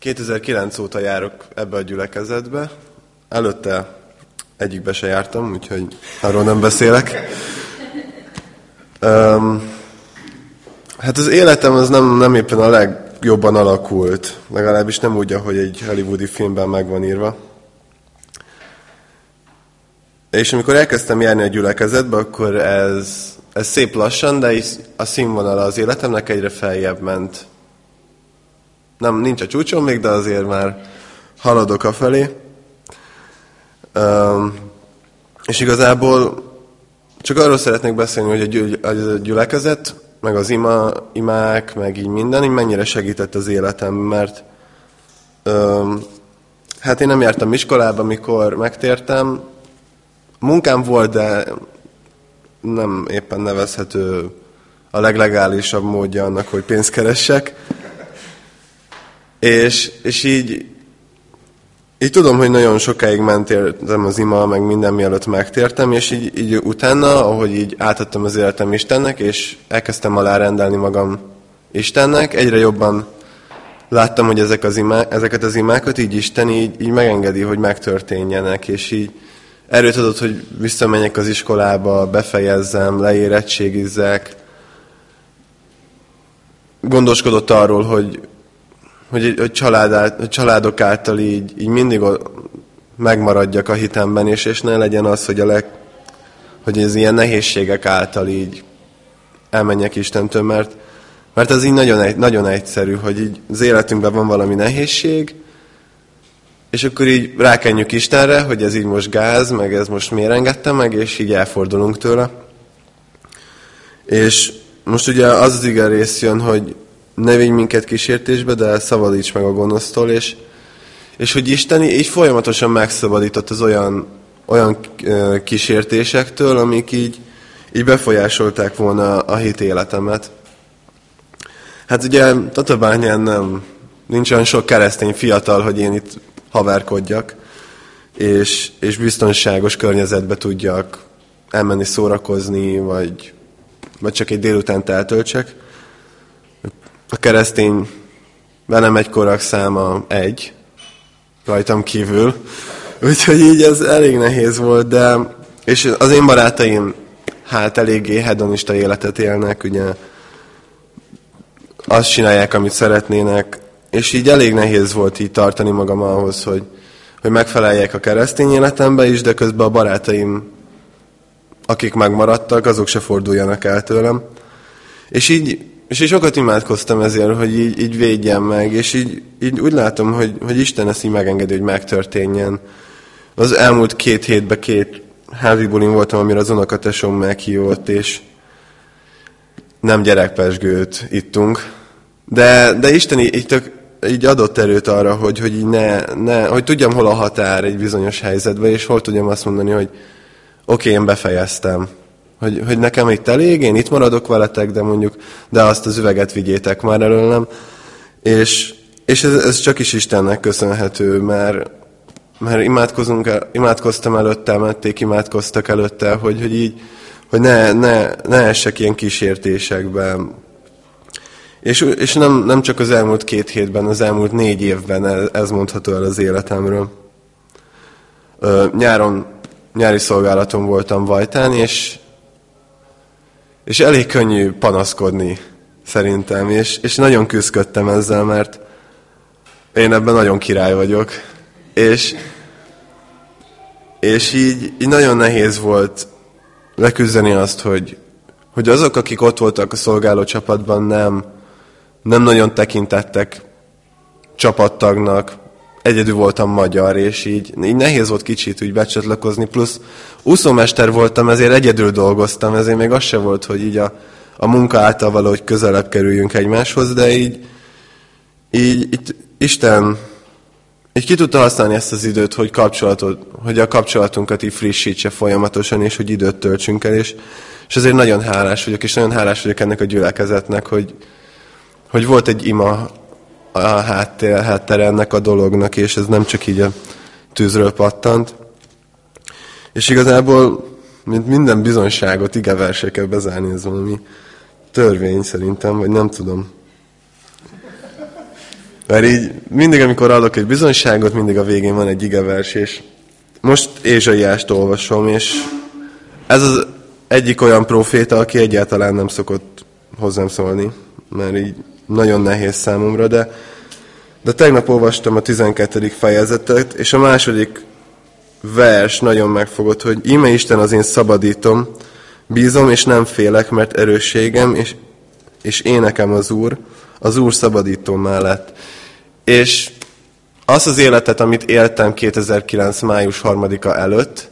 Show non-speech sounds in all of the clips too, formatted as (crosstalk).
2009 óta járok ebbe a gyülekezetbe. Előtte egyikbe se jártam, úgyhogy arról nem beszélek. Um, hát az életem az nem, nem éppen a legjobban alakult, legalábbis nem úgy, ahogy egy hollywoodi filmben meg van írva. És amikor elkezdtem járni a gyülekezetbe, akkor ez, ez szép lassan, de a színvonala az életemnek egyre feljebb ment. Nem, nincs a csúcson még, de azért már haladok a felé. Um, és igazából csak arról szeretnék beszélni, hogy a, a gyülekezet, meg az ima, imák, meg így minden, így mennyire segített az életem, mert um, hát én nem jártam iskolába, mikor megtértem. Munkám volt, de nem éppen nevezhető a leglegálisabb módja annak, hogy pénzt keressek. És, és így, így tudom, hogy nagyon sokáig mentéltem az ima, meg minden mielőtt megtértem, és így, így utána, ahogy így átadtam az életem Istennek, és elkezdtem alárendelni magam Istennek, egyre jobban láttam, hogy ezek az imá, ezeket az imákat így Isten így, így megengedi, hogy megtörténjenek, és így erőt adott, hogy visszamenjek az iskolába, befejezzem, leérettségizzek. Gondoskodott arról, hogy hogy, hogy, család, hogy családok által így, így mindig megmaradjak a hitemben, és, és ne legyen az, hogy, a leg, hogy ez ilyen nehézségek által így elmenjek Istentől, mert, mert ez így nagyon, nagyon egyszerű, hogy így az életünkben van valami nehézség, és akkor így rákenjük Istenre, hogy ez így most gáz, meg ez most miért engedte meg, és így elfordulunk tőle. És most ugye az az igen rész jön, hogy ne vigy minket kísértésbe, de szabadíts meg a gonosztól, és, és hogy Isten így folyamatosan megszabadított az olyan, olyan kísértésektől, amik így, így befolyásolták volna a hit életemet. Hát ugye Tatabányán nem, nincs olyan sok keresztény fiatal, hogy én itt haverkodjak, és, és biztonságos környezetbe tudjak elmenni szórakozni, vagy, vagy csak egy délután eltöltsek. A keresztény velem egykorak száma egy, rajtam kívül. Úgyhogy így ez elég nehéz volt, de és az én barátaim hát eléggé hedonista életet élnek, ugye azt csinálják, amit szeretnének, és így elég nehéz volt így tartani magam ahhoz, hogy, hogy megfeleljek a keresztény életembe is, de közben a barátaim, akik megmaradtak, azok se forduljanak el tőlem. És így és így sokat imádkoztam ezért, hogy így, így védjem meg, és így, így úgy látom, hogy, hogy Isten ezt így megengedi, hogy megtörténjen. Az elmúlt két hétben két házi bulin voltam, amire az unokatesom meghívott, és nem gyerekpesgőt ittunk. De, de Isten így, tök, így adott erőt arra, hogy, hogy így ne, ne, hogy tudjam, hol a határ egy bizonyos helyzetben, és hol tudjam azt mondani, hogy oké, okay, én befejeztem hogy, hogy nekem itt elég, én itt maradok veletek, de mondjuk, de azt az üveget vigyétek már előlem. És, és ez, ez csak is Istennek köszönhető, mert, mert imádkozunk, imádkoztam előtte, mették imádkoztak előtte, hogy, hogy így, hogy ne, ne, ne essek ilyen kísértésekben. És, és nem, nem csak az elmúlt két hétben, az elmúlt négy évben ez mondható el az életemről. Ö, nyáron, nyári szolgálaton voltam Vajtán, és és elég könnyű panaszkodni, szerintem, és, és nagyon küzdöttem ezzel, mert én ebben nagyon király vagyok. És, és így, így nagyon nehéz volt leküzdeni azt, hogy, hogy azok, akik ott voltak a szolgáló csapatban, nem, nem nagyon tekintettek csapattagnak, egyedül voltam magyar, és így, így nehéz volt kicsit úgy becsatlakozni, plusz úszómester voltam, ezért egyedül dolgoztam, ezért még az se volt, hogy így a, a munka által valahogy közelebb kerüljünk egymáshoz, de így, így, így Isten így ki tudta használni ezt az időt, hogy, kapcsolatot, hogy a kapcsolatunkat így frissítse folyamatosan, és hogy időt töltsünk el, és, és azért nagyon hálás vagyok, és nagyon hálás vagyok ennek a gyülekezetnek, hogy, hogy volt egy ima a háttér, háttere ennek a dolognak, és ez nem csak így a tűzről pattant. És igazából, mint minden bizonyságot igeversé kell bezárni, ez valami törvény szerintem, vagy nem tudom. Mert így mindig, amikor adok egy bizonyságot, mindig a végén van egy igevers, és most Ézsaiást olvasom, és ez az egyik olyan proféta, aki egyáltalán nem szokott hozzám szólni, mert így nagyon nehéz számomra, de, de tegnap olvastam a 12. fejezetet, és a második vers nagyon megfogott, hogy íme Isten az én szabadítom, bízom és nem félek, mert erősségem, és, és énekem az Úr, az Úr szabadító mellett. És az az életet, amit éltem 2009. május 3-a előtt,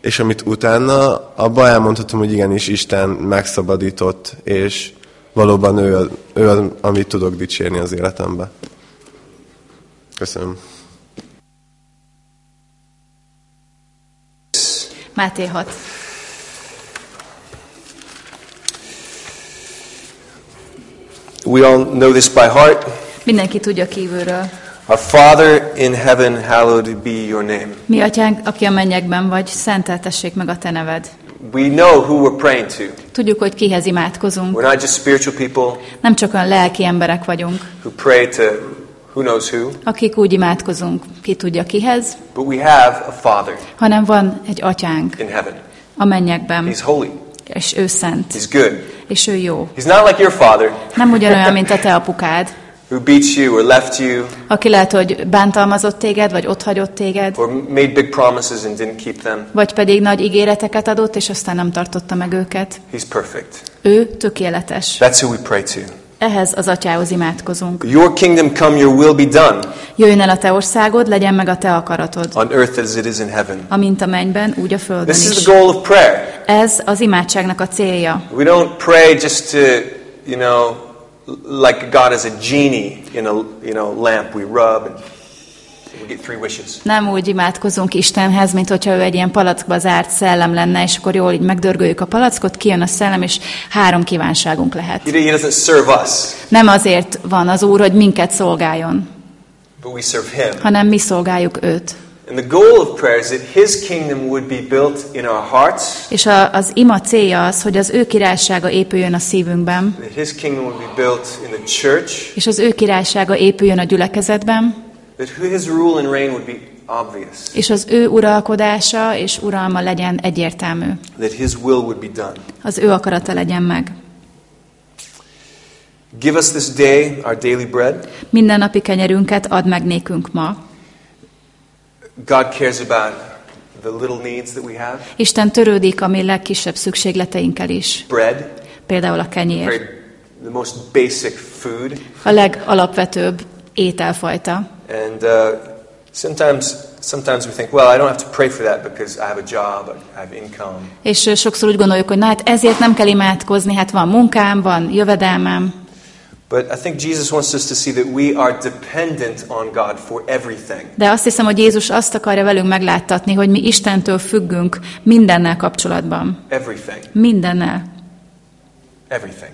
és amit utána, abban elmondhatom, hogy igenis Isten megszabadított, és valóban ő, ő az, amit tudok dicsérni az életemben. Köszönöm. Máté 6. We all know this by heart. Mindenki tudja kívülről. Our Father in heaven, hallowed be your name. Mi atyánk, aki a mennyekben vagy, szenteltessék meg a te neved. We know who we're praying to. Tudjuk, hogy kihez imádkozunk. We're not just spiritual people Nem csak olyan lelki emberek vagyunk, who pray to who knows who, akik úgy imádkozunk, ki tudja kihez, but we have a Father hanem van egy atyánk in heaven. a mennyekben, He's holy. és ő szent, He's good. és ő jó. He's not like your father Nem ugyanolyan, mint a te (laughs) apukád, who beats you or left you aki lehet, hogy bántalmazott téged, vagy otthagyott téged, or made big promises and didn't keep them. vagy pedig nagy ígéreteket adott, és aztán nem tartotta meg őket. He's perfect. Ő tökéletes. That's who we pray to. Ehhez az atyához imádkozunk. Your kingdom come, your will be done Jöjjön el a te országod, legyen meg a te akaratod. on earth as it is in heaven. Amint a mennyben, úgy a földön This is is. the goal of prayer. Ez az imádságnak a célja. We don't pray just to, you know, like God is a genie in a you know lamp. We rub and we get three wishes. Nem úgy imádkozunk Istenhez, mint hogyha ő egy ilyen palackba zárt szellem lenne, és akkor jól így megdörgöljük a palackot, kijön a szellem, és három kívánságunk lehet. He, doesn't serve us, Nem azért van az Úr, hogy minket szolgáljon, but we serve Him. hanem mi szolgáljuk őt. And the goal of prayer is that His kingdom would be built in our hearts, És a, az ima célja az, hogy az ő királysága épüljön a szívünkben, that His kingdom would be built in the church, és az ő királysága épüljön a gyülekezetben, that His rule and reign would be obvious, és az ő uralkodása és uralma legyen egyértelmű. that His will would be done. Az ő akarata legyen meg. Give us this day our daily bread. Minden napi kenyerünket add meg nékünk ma. God cares about the little needs that we have. Isten törődik a mi legkisebb szükségleteinkkel is. Bread, Például a kenyér. the most basic food. A legalapvetőbb ételfajta. And uh, sometimes, sometimes we think, well, I don't have to pray for that because I have a job, I have income. És sokszor úgy gondoljuk, hogy na hát ezért nem kell imádkozni, hát van munkám, van jövedelmem. But I think Jesus wants us to see that we are dependent on God for everything. De azt hiszem, hogy Jézus azt akarja velünk megláttatni, hogy mi Istentől függünk mindennel kapcsolatban. Everything. Mindennel. Everything.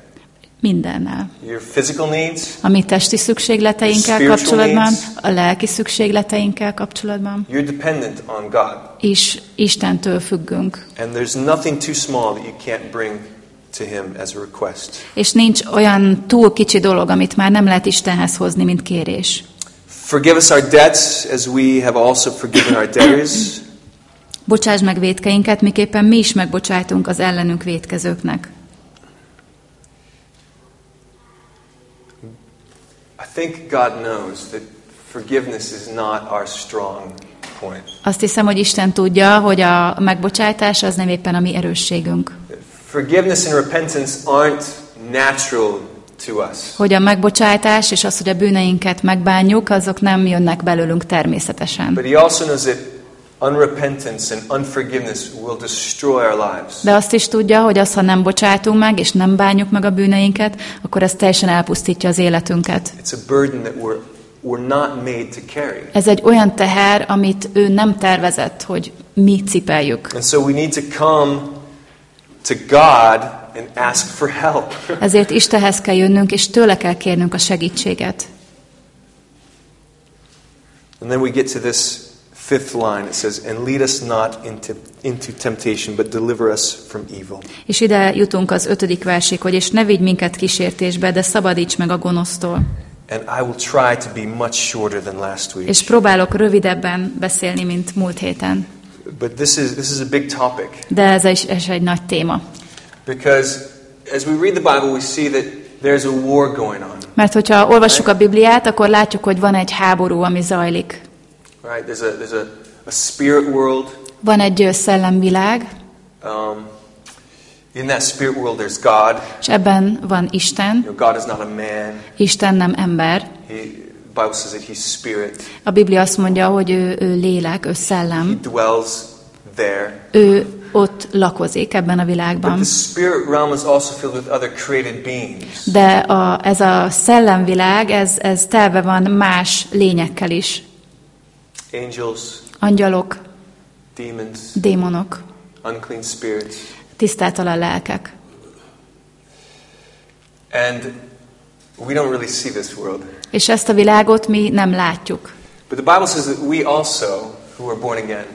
Mindennel. Your physical needs, A mi testi szükségleteinkkel kapcsolatban, needs. a lelki szükségleteinkkel kapcsolatban you're dependent on God. is Istentől függünk. And there's nothing too small that you can't bring to Him as a request. És nincs olyan túl kicsi dolog, amit már nem lehet Istenhez hozni, mint kérés. Forgive us our debts as we have also forgiven our debtors. (clears throat) Bocsáss meg védkeinket, miképpen mi is megbocsájtunk az ellenünk védkezőknek. I think God knows that forgiveness is not our strong point. Azt hiszem, hogy Isten tudja, hogy a megbocsájtás az nem éppen a mi erősségünk. Forgiveness and repentance aren't natural to us. Hogy a megbocsájtás és az, hogy a bűneinket megbánjuk, azok nem jönnek belőlünk természetesen. But He also knows that unrepentance and unforgiveness will destroy our lives. De azt is tudja, hogy az, ha nem bocsájtunk meg, és nem bánjuk meg a bűneinket, akkor ez teljesen elpusztítja az életünket. It's a burden that we're, we're not made to carry. Ez egy olyan teher, amit ő nem tervezett, hogy mi cipeljük. And so we need to come to God and ask for help. (laughs) Ezért Istenhez kell jönnünk, és tőle kell kérnünk a segítséget. And then we get to this fifth line. It says, And lead us not into, into temptation, but deliver us from evil. És ide jutunk az ötödik versig, hogy és ne vigy minket kísértésbe, de szabadíts meg a gonosztól. And I will try to be much shorter than last week. És próbálok rövidebben beszélni, mint múlt héten. But this is, this is a big topic. De ez is, ez egy nagy téma. Because as we read the Bible, we see that there's a war going on. Mert hogyha olvassuk a Bibliát, akkor látjuk, hogy van egy háború, ami zajlik. Right? There's a, there's a, a spirit world. Van egy szellemvilág, Um, in that spirit world, there's God. és ebben van Isten. You know, God is not a man. Isten nem ember. He, the Bible says that he's spirit. A Biblia azt mondja, hogy ő, ő lélek, ő He szellem. dwells there. Ő ott lakozik ebben a világban. De a, ez a szellemvilág, ez, ez telve van más lényekkel is. Angels, Angyalok, demons, démonok, unclean spirits. tisztátalan lelkek. And we don't really see this world. És ezt a világot mi nem látjuk. But the Bible says that we also, who are born again,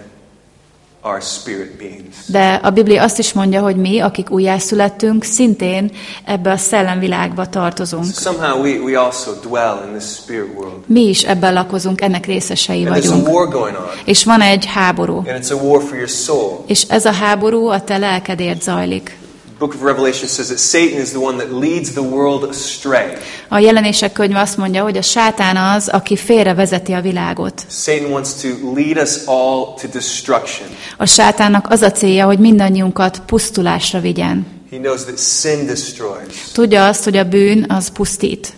are spirit beings. De a Biblia azt is mondja, hogy mi, akik újjászülettünk, szintén ebbe a szellemvilágba tartozunk. So somehow we, we also dwell in this spirit world. Mi is ebben lakozunk, ennek részesei And there's a vagyunk. war going on. És van egy háború. And it's a war for your soul. És ez a háború a te lelkedért zajlik. Book of Revelation says that Satan is the one that leads the world astray. A jelenések könyve azt mondja, hogy a sátán az, aki félre vezeti a világot. Satan wants to lead us all to destruction. A sátánnak az a célja, hogy mindannyiunkat pusztulásra vigyen. He knows that sin destroys. Tudja azt, hogy a bűn az pusztít.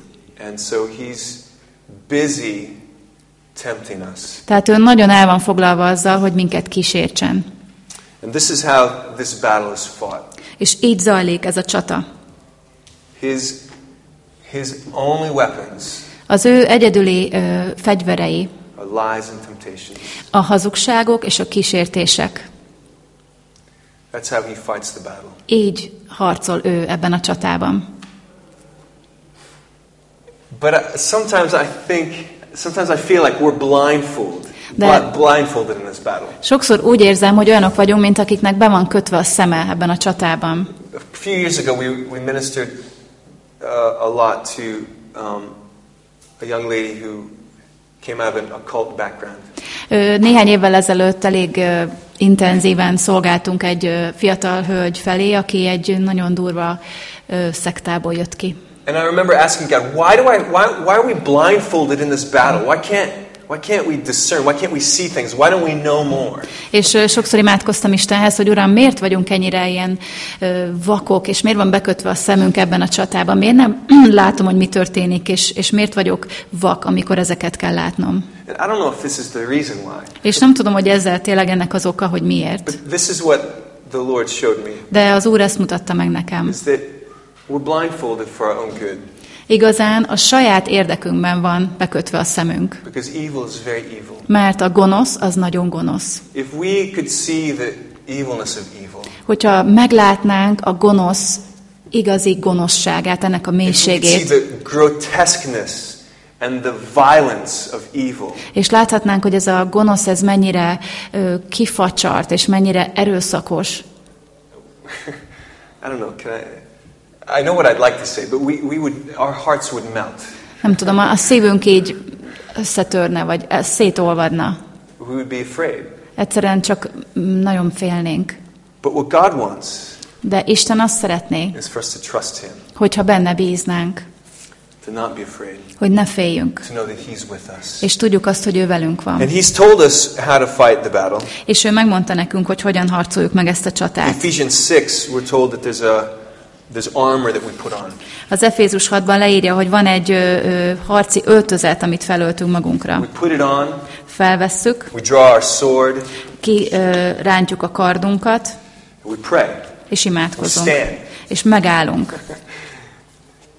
And so he's busy tempting us. Tehát ő nagyon el van foglalva azzal, hogy minket kísértsen. And this is how this battle is fought. És így zajlik ez a csata. His, his only weapons Az ő egyedüli ö, fegyverei a hazugságok és a kísértések. That's how he fights the battle. Így harcol ő ebben a csatában. But uh, sometimes I think, sometimes I feel like we're blindfolded, De-. Sokszor úgy érzem, hogy olyanok vagyunk, mint akiknek be van kötve a szeme ebben a csatában. A few years ago, we, we ministered uh, a lot to um, a young lady who came out of an occult background. Ö, Néhány évvel ezelőtt elég intenzíven szolgáltunk egy fiatal hölgy felé, aki egy nagyon durva szektából jött ki. And I remember asking God, why do I, why, why are we blindfolded in this battle? Why can't, why can't we discern? Why can't we see things? Why don't we know more? És sokszor imádkoztam Istenhez, hogy Uram, miért vagyunk ennyire ilyen vakok, és miért van bekötve a szemünk ebben a csatában? Miért nem (clears throat) látom, hogy mi történik, és, és miért vagyok vak, amikor ezeket kell látnom? And I don't know if this is the reason why, És nem tudom, hogy ezzel tényleg ennek az oka, hogy miért. but this is what the Lord showed me, De az Úr ezt mutatta meg nekem. is that we're blindfolded for our own good. Igazán a saját érdekünkben van bekötve a szemünk. Mert a gonosz az nagyon gonosz. Hogyha meglátnánk a gonosz igazi gonoszságát, ennek a mélységét, and the violence of evil, és láthatnánk, hogy ez a gonosz ez mennyire ö, kifacsart, és mennyire erőszakos, (laughs) I don't know, can I? I know what I'd like to say, but we, we would, our hearts would melt. nem tudom, a szívünk így összetörne, vagy szétolvadna. We would be afraid. Egyszerűen csak mm, nagyon félnénk. But what God wants De Isten azt szeretné, is for us to trust Him, hogyha benne bíznánk, to not be afraid, hogy ne féljünk, to know that He's with us. és tudjuk azt, hogy ő velünk van. And He's told us how to fight the battle. És ő megmondta nekünk, hogy hogyan harcoljuk meg ezt a csatát. Ephesians 6, we're told that there's a there's armor that we put on. Az Efézus 6-ban leírja, hogy van egy ö, ö, harci öltözet, amit felöltünk magunkra. We put it on, Felvesszük, we draw our sword, ki ö, rántjuk a kardunkat, we pray. és imádkozunk. We stand. És megállunk. (laughs)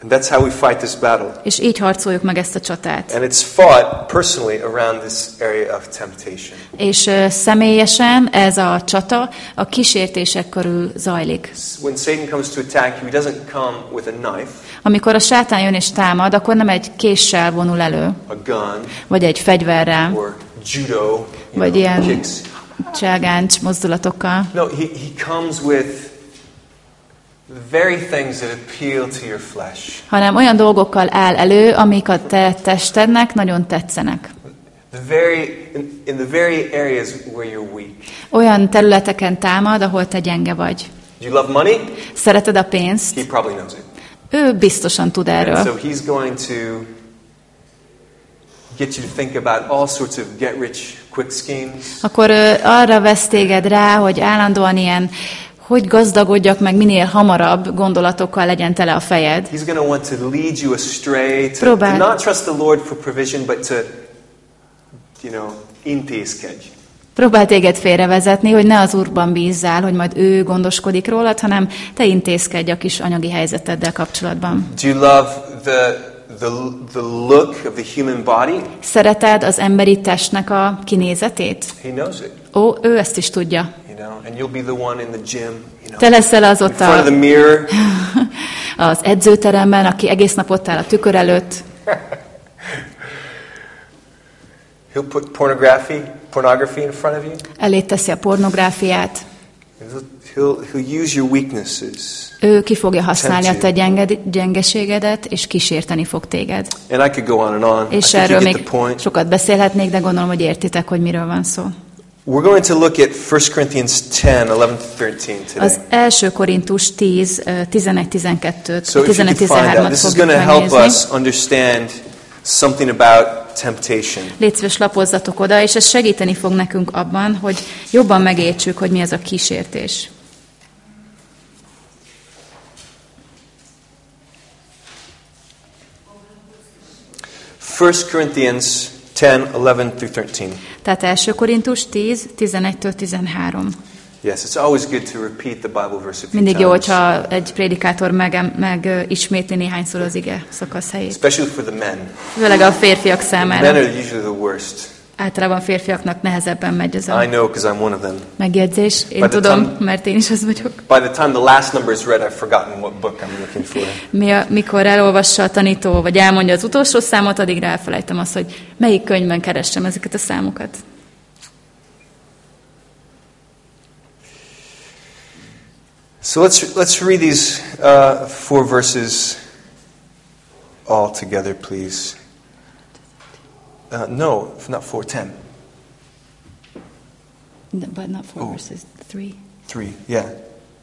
And that's how we fight this battle. És így harcoljuk meg ezt a csatát. And it's fought personally around this area of temptation. És ö, személyesen ez a csata a kísértések körül zajlik. When Satan comes to attack you, he doesn't come with a knife, Amikor a sátán jön és támad, akkor nem egy késsel vonul elő, a gun, vagy egy fegyverrel, or judo, vagy know, ilyen kicks. cságáncs mozdulatokkal, No, he, he comes with The very things that appeal to your flesh. Hanem olyan dolgokkal áll elő, amik a te testednek nagyon tetszenek. The very, in, the very areas where you're weak. Olyan területeken támad, ahol te gyenge vagy. Do you love money? Szereted a pénzt? He probably knows it. Ő biztosan tud And erről. so he's going to get you to think about all sorts of get rich quick schemes. Akkor arra vesz téged rá, hogy állandóan ilyen, hogy gazdagodjak meg minél hamarabb gondolatokkal legyen tele a fejed. He's going to want to lead you astray, to, Próbál- to not trust the Lord for provision, but to, you know, intézkedj. Próbál téged félrevezetni, hogy ne az Úrban bízzál, hogy majd ő gondoskodik rólad, hanem te intézkedj a kis anyagi helyzeteddel kapcsolatban. Do you love the, the, the look of the human body? Szereted az emberi testnek a kinézetét? He knows it, Ó, ő ezt is tudja. You know, and you'll be the one in the gym, you know, Te leszel az in ott front of the a, (laughs) az edzőteremben, aki egész nap ott áll a tükör előtt, (laughs) He'll put pornography, pornography in front of you. elé teszi a pornográfiát, He'll, he'll, use your weaknesses. ő ki fogja használni a te Tempt you. gyenge, gyengeségedet, és kísérteni fog téged. And I could go on and on. I És you erről még sokat beszélhetnék, de gondolom, hogy értitek, hogy miről van szó. We're going to look at 1 Corinthians 10, 11 to 13 today. Az első Korintus 10, 11-12, So if you could find that, 11-13-at this is going to help us understand something about temptation. Légy szíves, lapozzatok oda, és ez segíteni fog nekünk abban, hogy jobban megértsük, hogy mi az a kísértés. First Corinthians 10, 11 through 13. Tehát első Korintus 10, 11-től 13. Yes, it's always good to repeat the Bible verse a few Mindig jó, hogyha egy prédikátor meg, meg ismétli néhányszor az ige szakasz helyét. Especially for the men. Főleg a férfiak Men számára. are usually the worst. Általában férfiaknak nehezebben megy ez I a know because I'm one of them. megjegyzés. Én By tudom, time- mert én is az vagyok. By the time the last number is read, I've forgotten what book I'm looking for. Mi a, mikor elolvassa a tanító, vagy elmondja az utolsó számot, addig elfelejtem azt, hogy melyik könyvben keressem ezeket a számokat. So let's, let's read these uh, four verses all together, please. Uh, no, not four, ten. But not four Oh. verses, three. Three, yeah.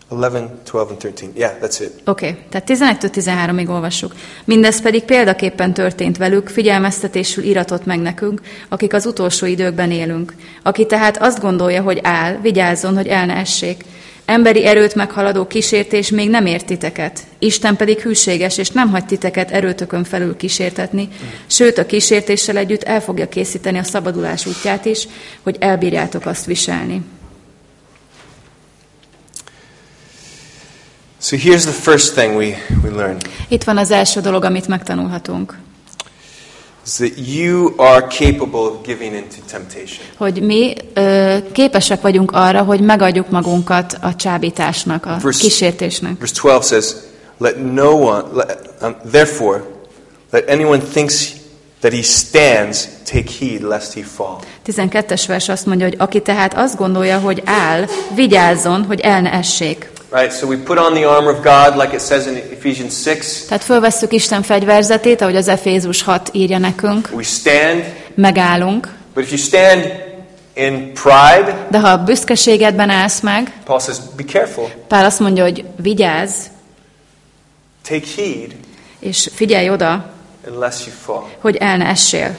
11, 12, and 13. Yeah, that's it. Oké, okay, tehát 11-től 13-ig olvassuk. Mindez pedig példaképpen történt velük, figyelmeztetésül iratott meg nekünk, akik az utolsó időkben élünk. Aki tehát azt gondolja, hogy áll, vigyázzon, hogy el ne essék. Emberi erőt meghaladó kísértés még nem ért titeket. Isten pedig hűséges, és nem hagy titeket erőtökön felül kísértetni, sőt a kísértéssel együtt el fogja készíteni a szabadulás útját is, hogy elbírjátok azt viselni. So here's the first thing we, we learn Itt van az első dolog, amit megtanulhatunk. Is that you are capable of giving into temptation. hogy mi ö, képesek vagyunk arra, hogy megadjuk magunkat a csábításnak, a Verse- kísértésnek. Verse 12 says, Let no one, let, um, therefore, let anyone thinks that he stands, take heed lest he fall. 12-es vers azt mondja, hogy aki tehát azt gondolja, hogy áll, vigyázzon, hogy el ne essék. Right? So we put on the armor of God, like it says in Ephesians 6. Tehát fölvesszük Isten fegyverzetét, ahogy az Efézus 6 írja nekünk, We stand, megállunk, but if you stand in pride, de ha a büszkeségedben állsz meg, Paul says, be careful, Pál azt mondja, hogy vigyázz, take heed, és figyelj oda, unless you fall. hogy el ne essél.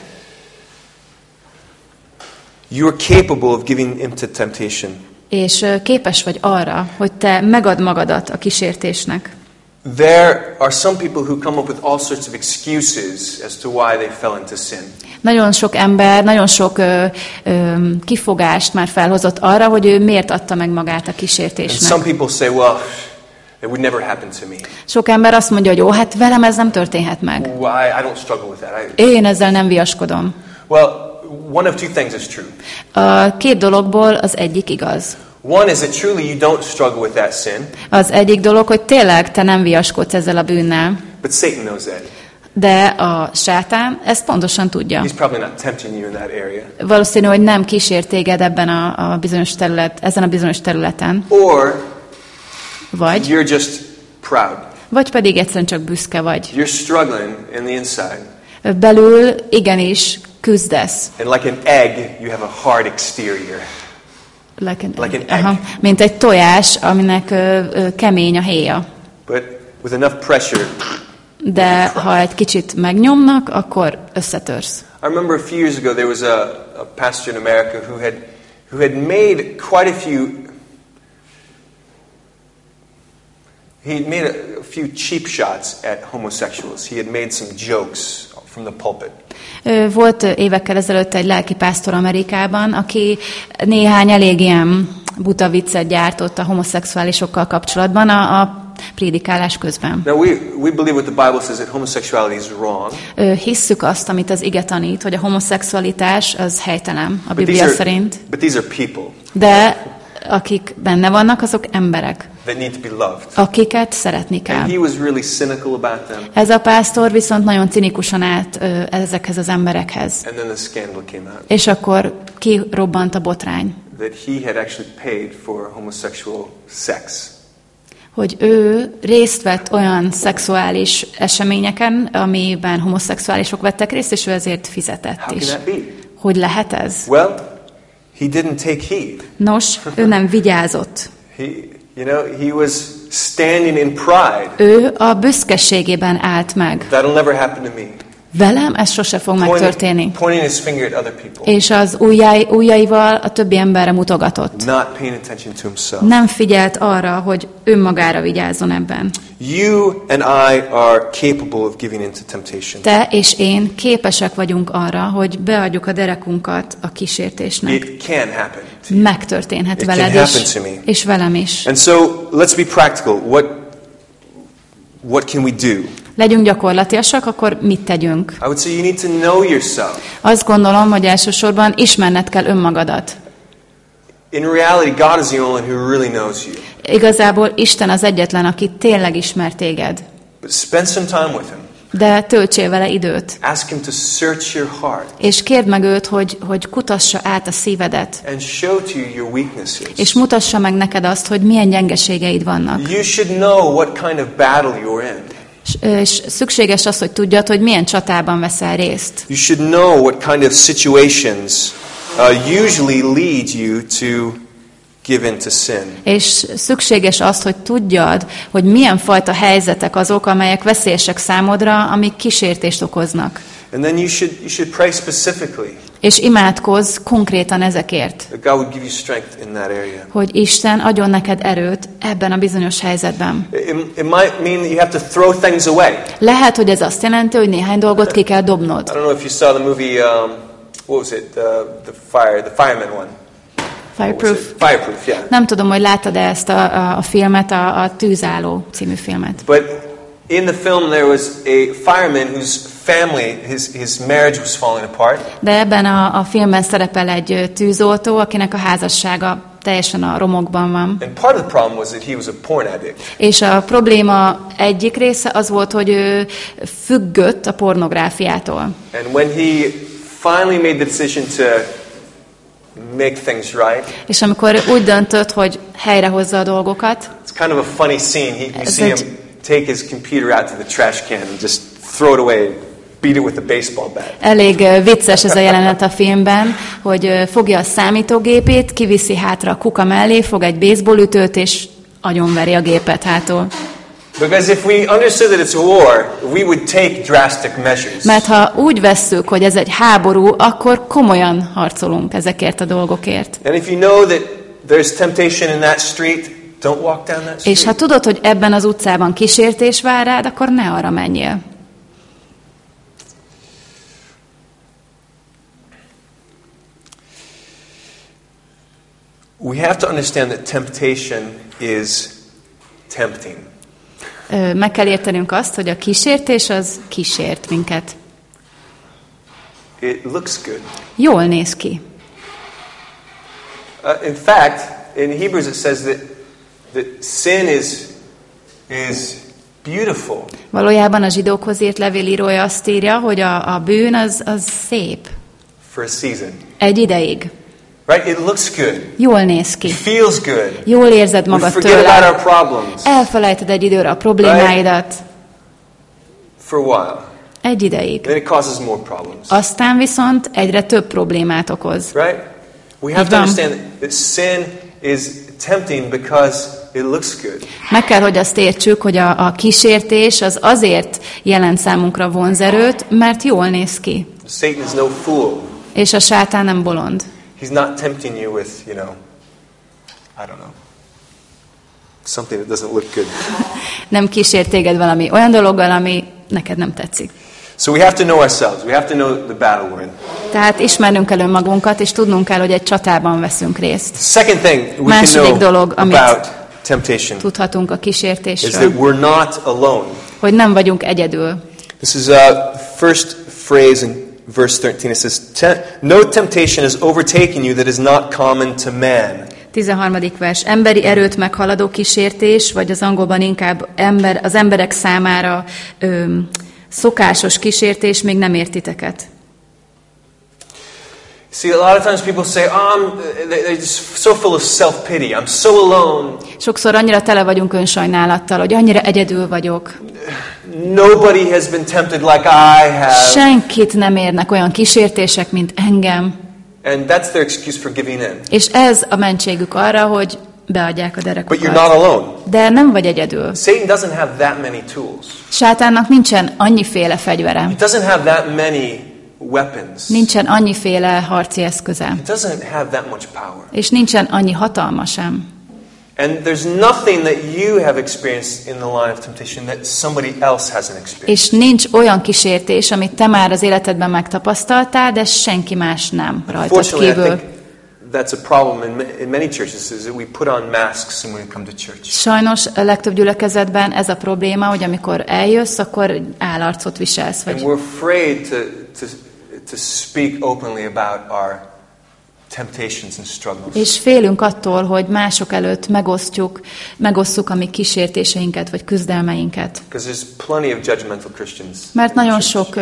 You are capable of giving into temptation. És képes vagy arra, hogy te megad magadat a kísértésnek. There are some people who come up with all sorts of excuses as to why they fell into sin. Nagyon sok ember, nagyon sok ö, ö, kifogást már felhozott arra, hogy ő miért adta meg magát a And kísértésnek. some people say, well, it would never happen to me. Sok ember azt mondja, hogy jó, hát velem ez nem történhet meg. Why? I don't struggle with that. I, Én ezzel nem viaskodom. well, one of two things is true. A két dologból az egyik igaz. One is that truly you don't struggle with that sin, Az egyik dolog, hogy tényleg te nem viaskodsz ezzel a bűnnel, but Satan knows that. de a sátán ezt pontosan tudja. He's probably not tempting you in that area. Valószínű, hogy nem kísért téged ebben a, a bizonyos terület, ezen a bizonyos területen, Or vagy you're just proud. vagy pedig egyszerűen csak büszke vagy. You're struggling in the inside. Belül igenis küzdesz. And like an egg, you have a hard exterior. Like an, Like an egg. Aha, mint egy tojás, aminek ö, ö, kemény a héja. But with enough pressure, De ha egy kicsit megnyomnak, akkor összetörsz. I remember a few years ago there was a, a pastor in America who had, who had made quite a few. He had made a, a few cheap shots at homosexuals. He had made some jokes from the pulpit. Volt évekkel ezelőtt egy lelkipásztor Amerikában, aki néhány elég ilyen buta viccet gyártott a homoszexuálisokkal kapcsolatban a, a prédikálás közben. Now we, we believe what the Bible says that homosexuality is wrong. Hisszük azt, amit az ige tanít, hogy a homoszexualitás az helytelen a But these, Biblia are, szerint, but these are people de akik benne vannak, azok emberek, that need to be loved. akiket szeretni kell. And he was really cynical about them. Ez a pásztor viszont nagyon cinikusan állt ö, ezekhez az emberekhez. And then the scandal came out És akkor kirobbant a botrány, that he had actually paid for homosexual sex. hogy ő részt vett olyan szexuális eseményeken, amiben homoszexuálisok vettek részt, és ő ezért fizetett How is. Hogy lehet ez? Well, he didn't take heed. Nos, ő nem vigyázott. He, you know, he was standing in pride. Ő a büszkeségében állt meg. That'll never happen to me. Velem ez sose fog megtörténni. Pointing, pointing his finger at other people, És az ujjai, ujjaival a többi emberre mutogatott. not paying attention to himself. Nem figyelt arra, hogy önmagára vigyázzon ebben. You and I are capable of giving into temptation. Te és én képesek vagyunk arra, hogy beadjuk a derekunkat a kísértésnek. It can happen. Megtörténhet It veled is, és velem is. And so let's be practical. What, what can we do? Legyünk gyakorlatiasak, akkor mit tegyünk? I would say you need to know yourself. Azt gondolom, hogy elsősorban ismerned kell önmagadat. In reality, God is the only one who really knows you. Igazából Isten az egyetlen, aki tényleg ismer téged. But spend some time with Him. De töltsél vele időt. Ask Him to search your heart És kérd meg őt, hogy, hogy kutassa át a szívedet. and show to you your weaknesses. És mutassa meg neked azt, hogy milyen gyengeségeid vannak. You should know what kind of battle you're in. És, szükséges az, hogy tudjad, hogy milyen csatában veszel részt. You should know what kind of situations uh, usually lead you to give in to sin. És szükséges az, hogy tudjad, hogy milyen fajta helyzetek azok, amelyek veszélyesek számodra, amik kísértést okoznak. And then you should, you should pray specifically És imádkozz konkrétan ezekért, hogy Isten adjon neked erőt ebben a bizonyos helyzetben. Lehet, hogy ez azt jelenti, hogy néhány dolgot ki kell dobnod. um, Fireproof. Fireproof, yeah. Nem tudom, hogy láttad-e ezt a, a, a filmet, a, a Tűzálló című filmet. But in the film, there was a fireman whose family, his, his marriage was falling apart. De ebben a, a filmben szerepel egy tűzoltó, akinek a házassága teljesen a romokban van. And part of the problem was that he was a porn addict. És a probléma egyik része az volt, hogy ő függött a pornográfiától. And when he finally made the decision to make things right, És amikor úgy döntött, hogy helyrehozza a dolgokat, it's kind of a funny scene. He, you see egy- him take his computer out to the trash can and just throw it away, beat it with a baseball bat. elég vicces ez a jelenet a filmben, hogy fogja a számítógépét, kiviszi hátra a kuka mellé, fog egy baseballütőt, és agyonveri a gépet hátul. Because if we understood that it's a war, we would take drastic measures. Mert ha úgy vesszük, hogy ez egy háború, akkor komolyan harcolunk ezekért a dolgokért. And if you know that there's temptation in that street, don't walk down that street. És ha tudod, hogy ebben az utcában kísértés vár rád, akkor ne arra menjél. We have to understand that temptation is tempting. Meg kell értenünk azt, hogy a kísértés az kísért minket. It looks good. Jól néz ki. Uh, in fact, in Hebrews it says that, that sin is, is beautiful. Valójában a zsidókhoz írt levélírója azt írja, hogy a, a bűn az, az szép. for a season. Egy ideig. Right? It looks good. Jól néz ki. It feels good. Jól érzed We magad forget about tőle. our problems Elfelejted egy időre a problémáidat. for a while. Egy ideig. Then it causes more problems. Aztán viszont egyre több problémát okoz. Right? We have to understand that sin is tempting because it looks good. Meg kell, hogy azt értsük, hogy a, a kísértés az azért jelent számunkra vonzerőt, mert jól néz ki. Satan is no fool. És a sátán nem bolond. He's not tempting you with, you know, I don't know, something that doesn't look good. (laughs) Nem kísért téged valami olyan dologgal, ami neked nem tetszik. So we have to know ourselves. We have to know the battle we're in. Tehát ismernünk kell önmagunkat, és tudnunk kell, hogy egy csatában veszünk részt. Second thing we can Második know dolog, amit about temptation Tudhatunk a is that kísértésről, we're not alone. hogy nem vagyunk egyedül. This is a first phrase in verse 13. It says, "Te- No temptation has overtaken you that is not common to man. 13. vers. Emberi erőt meghaladó kísértés, vagy az angolban inkább ember, az emberek számára ö, szokásos kísértés még nem értiteket. See, a lot of times people say, oh, I'm, they- they're just so full of self pity. I'm so alone. Sokszor annyira tele vagyunk önsajnálattal, hogy annyira egyedül vagyok. Nobody has been tempted like I have. Senkit nem érnek olyan kísértések, mint engem. And that's their excuse for giving in. És ez a mentségük arra, hogy beadják a But you're not derekukat. alone. De nem vagy egyedül. Satan doesn't have that many tools. Sátánnak nincsen annyiféle fegyvere, He doesn't have that many weapons. nincsen annyiféle harci eszköze, He doesn't have that much power. és nincsen annyi hatalma sem. And there's nothing that you have experienced in the line of temptation that somebody else hasn't experienced. És nincs olyan kísértés, amit te már az életedben megtapasztaltál, de senki más nem rajtad kívül. that's a problem in, ma- in many churches is that we put on masks when we come to church. Sajnos a legtöbb gyülekezetben ez a probléma, hogy amikor eljössz, akkor állarcot viselsz. And Vagy we're afraid to, to, to speak openly about our and. És félünk attól, hogy mások előtt megosztjuk, megosszuk a mi kísértéseinket, vagy küzdelmeinket. Mert nagyon sok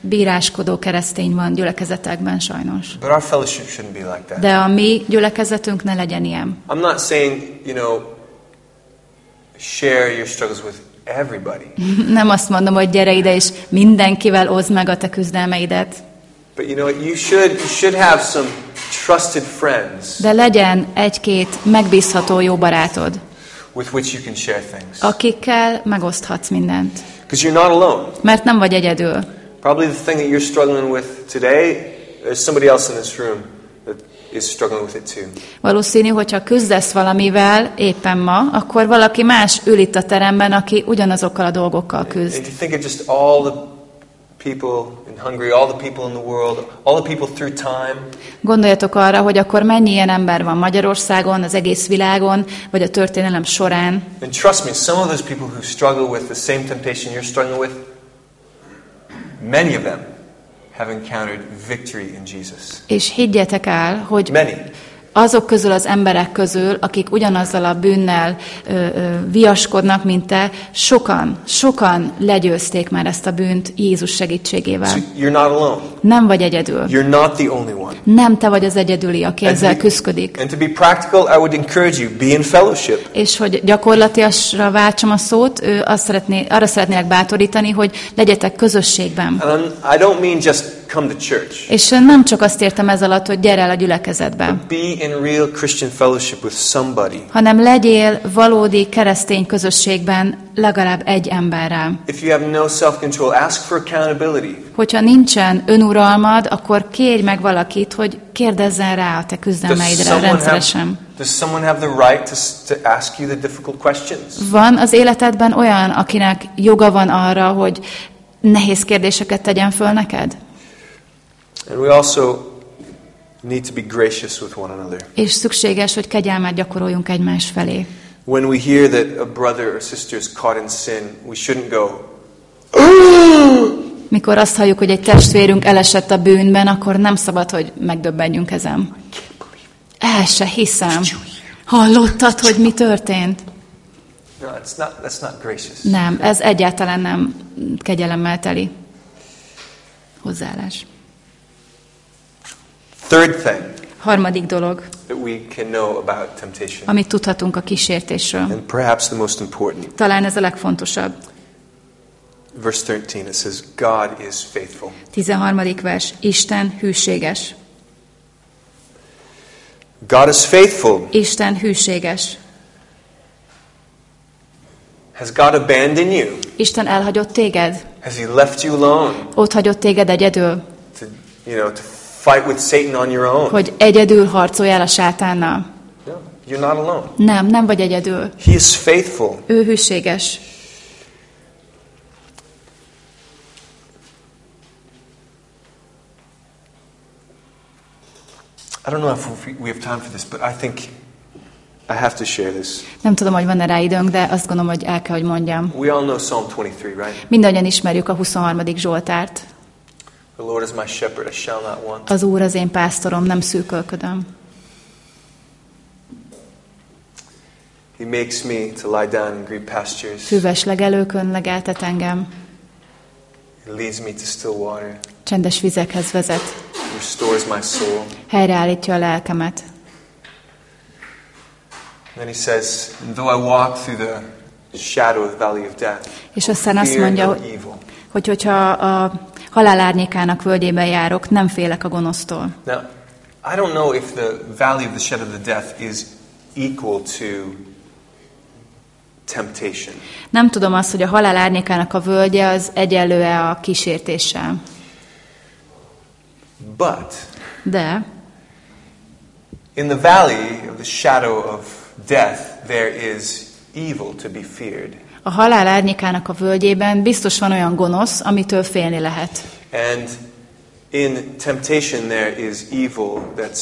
bíráskodó keresztény van gyülekezetekben sajnos. But our fellowship shouldn't be like that. De a mi gyülekezetünk ne legyen ilyen. I'm not saying, you know, share your struggles with everybody. (laughs) Nem azt mondom, hogy gyere ide, és mindenkivel oszd meg a te küzdelmeidet. But you know? You should, you should have some trusted friends De legyen egy-két megbízható jó barátod, with which you can share things. akikkel megoszthatsz mindent. Because you're not alone. Mert nem vagy egyedül. Probably the thing that you're struggling with today, there's somebody else in this room that is struggling with it too. Valószínű, hogyha küzdesz valamivel éppen ma, akkor valaki más ül itt a teremben, aki ugyanazokkal a dolgokkal And küzd. if you think of just all the people in Hungary, all the people in the world, all the people through time, Gondoljatok arra, hogy akkor mennyi ilyen ember van Magyarországon, az egész világon, vagy a történelem során. and trust me, some of those people who struggle with the same temptation you're struggling with, many of them have encountered victory in Jesus. És higgyetek el, hogy Many. Azok közül az emberek közül, akik ugyanazzal a bűnnel ö, ö, viaskodnak, mint te, sokan, sokan legyőzték már ezt a bűnt Jézus segítségével. So you're not alone. Nem vagy egyedül. You're not the only one. Nem te vagy az egyedüli, aki And ezzel to, küzdik. be, and to be practical, I would encourage you, be in fellowship. És hogy gyakorlatiasra váltsam a szót, ő azt szeretné, arra szeretnélek bátorítani, hogy legyetek közösségben. And I don't mean just come to church. És nem csak azt értem ez alatt, hogy gyere el a gyülekezetbe, Be in real Christian fellowship with somebody. hanem legyél valódi keresztény közösségben legalább egy emberrel. If you have no self-control, ask for accountability. Hogyha nincsen önuralmad, akkor kérj meg valakit, hogy kérdezzen rá a te küzdelmeidre rendszeresen. have, does someone have the right to, s- to ask you the difficult questions? Van az életedben olyan, akinek joga van arra, hogy nehéz kérdéseket tegyen föl neked? And we also need to be gracious with one another. És szükséges, hogy kegyelmet gyakoroljunk egymás felé. When we hear that a brother or sister is caught in sin, we shouldn't go, (gasps) Mikor azt halljuk, hogy egy testvérünk elesett a bűnben, akkor nem szabad, hogy megdöbbenjünk ezen. El se hiszem. Hallottad, hogy mi történt? no, it's not, that's not gracious. Nem, ez egyáltalán nem kegyelemmel teli hozzáállás. Third thing, Harmadik dolog, that we can know about temptation. amit tudhatunk a kísértésről. And perhaps the most important. Talán ez a legfontosabb. Verse 13, it says, God is faithful. 13. vers. Isten hűséges. God is faithful. Isten hűséges. Has God abandoned you? Isten elhagyott téged? Has He left you alone Ott hagyott téged egyedül, to, you know, to fight with Satan on your own? hogy egyedül harcoljál a sátánnal? No, you're not alone. Nem, nem vagy egyedül. He is faithful. Ő hűséges. I don't know if we- have time for this, but I think I have to share this. Nem tudom, hogy van-e rá időnk, de azt gondolom, hogy el kell, hogy mondjam. We all know Psalm 23, right? Mindannyian ismerjük a 23. Zsoltárt. The Lord is my shepherd, I shall not want. Az Úr az én pásztorom, nem szűkölködöm. He makes me to lie down in green pastures. Füves legelőkön legeltet engem, He leads me to still water. csendes vizekhez vezet, He restores my soul. helyreállítja a lelkemet. Then he says, "And though I walk through the shadow of the valley of death, És aztán azt mondja, hogy, hogy hogyha a halál árnyékának völgyében járok, nem félek a gonosztól. Now, I don't know if the valley of the shadow of the death is equal to temptation. Nem tudom azt, hogy a halál árnyékának a völgye az egyenlő-e a kísértéssel. But De in the valley of the shadow of death, there is evil to be feared. A halál árnyékának a völgyében biztos van olyan gonosz, amitől félni lehet. And in temptation, there is evil that's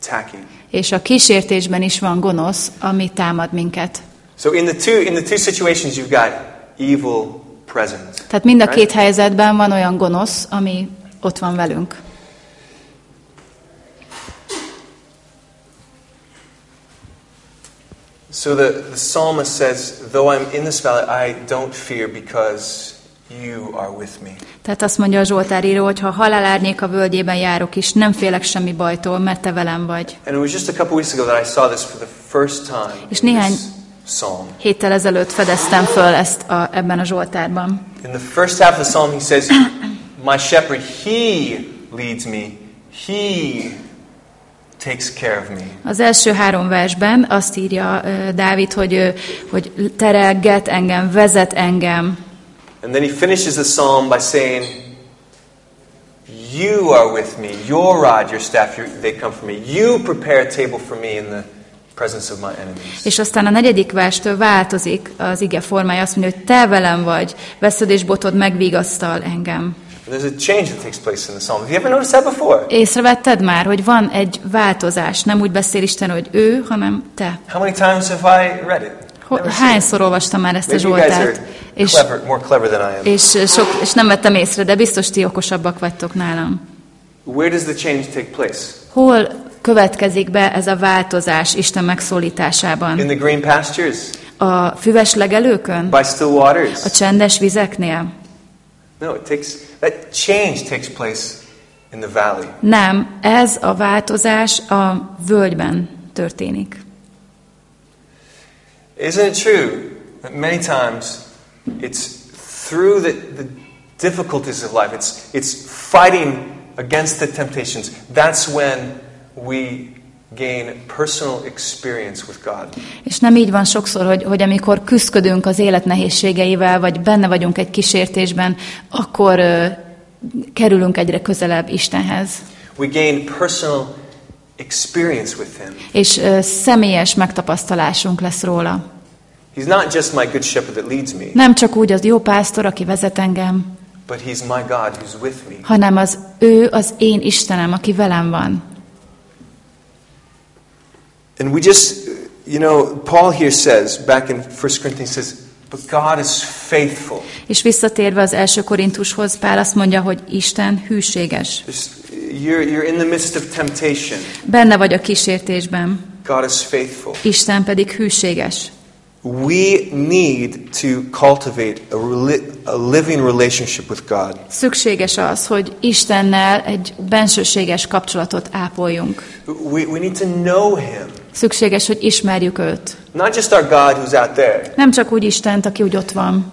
attacking. És a kísértésben is van gonosz, ami támad minket. So in the two in the two situations, you've got evil present. Tehát mind a Right? két helyzetben van olyan gonosz, ami ott van velünk. So the, the psalmist says, Though I'm in this valley, I don't fear because you are with me. Tehát azt mondja a Zsoltár író, hogy ha halál árnyék a völgyében járok is, nem félek semmi bajtól, mert te velem vagy. And it was just a couple weeks ago that I saw this for the first time És néhány- psalm. Héttel ezelőtt fedeztem föl ezt a, ebben a Zsoltárban. In the first half of the psalm, he says, My shepherd, he leads me, he takes care of me. Az első három versben azt írja ö, Dávid, hogy, hogy terelget engem, vezet engem, And then he finishes the psalm by saying, You are with me, your rod, your staff, your, they come for me. You prepare a table for me in the presence of my enemies. És aztán a negyedik verstől változik az ige formája, azt mondja, hogy te velem vagy, veszed és botod megvigasztal engem. There's a change that takes place in the psalm. Have you ever noticed that before? Észrevetted már, hogy van egy változás, nem úgy beszél Isten, hogy ő, hanem te. How many times have I read it? Hányszor olvastam már ezt a are És, clever, és, sok, és nem vettem észre, de biztos ti okosabbak vagytok nálam. Where does the change take place? Hol következik be ez a változás Isten megszólításában? In the green pastures? A füves legelőkön? By still waters? A csendes vizeknél? No, it takes that change takes place in the valley. Nem, ez a változás a völgyben történik. Isn't it true that many times it's through the, the difficulties of life, it's, it's fighting against the temptations. That's when we gain personal experience with God. És nem így van sokszor, hogy, hogy amikor küzdködünk az élet nehézségeivel, vagy benne vagyunk egy kísértésben, akkor ö, kerülünk egyre közelebb Istenhez. We gain personal experience with Him. És ö, személyes megtapasztalásunk lesz róla. He's not just my good shepherd that leads me, Nem csak úgy az jó pásztor, aki vezet engem, but He's my God who's with me. hanem az ő az én Istenem, aki velem van. And we just, you know, Paul here says, back in 1 Corinthians, says, but God is faithful. És visszatérve az első Korintushoz, Pál azt mondja, hogy Isten hűséges. You're, you're in the midst of temptation. Benne vagy a kísértésben, God is faithful. Isten pedig hűséges. we need to cultivate a, a living relationship with God. Szükséges az, hogy Istennel egy bensőséges kapcsolatot ápoljunk. We, we need to know Him. Szükséges, hogy ismerjük őt. Not just our God who's out there, Nem csak úgy Istent, aki úgy ott van,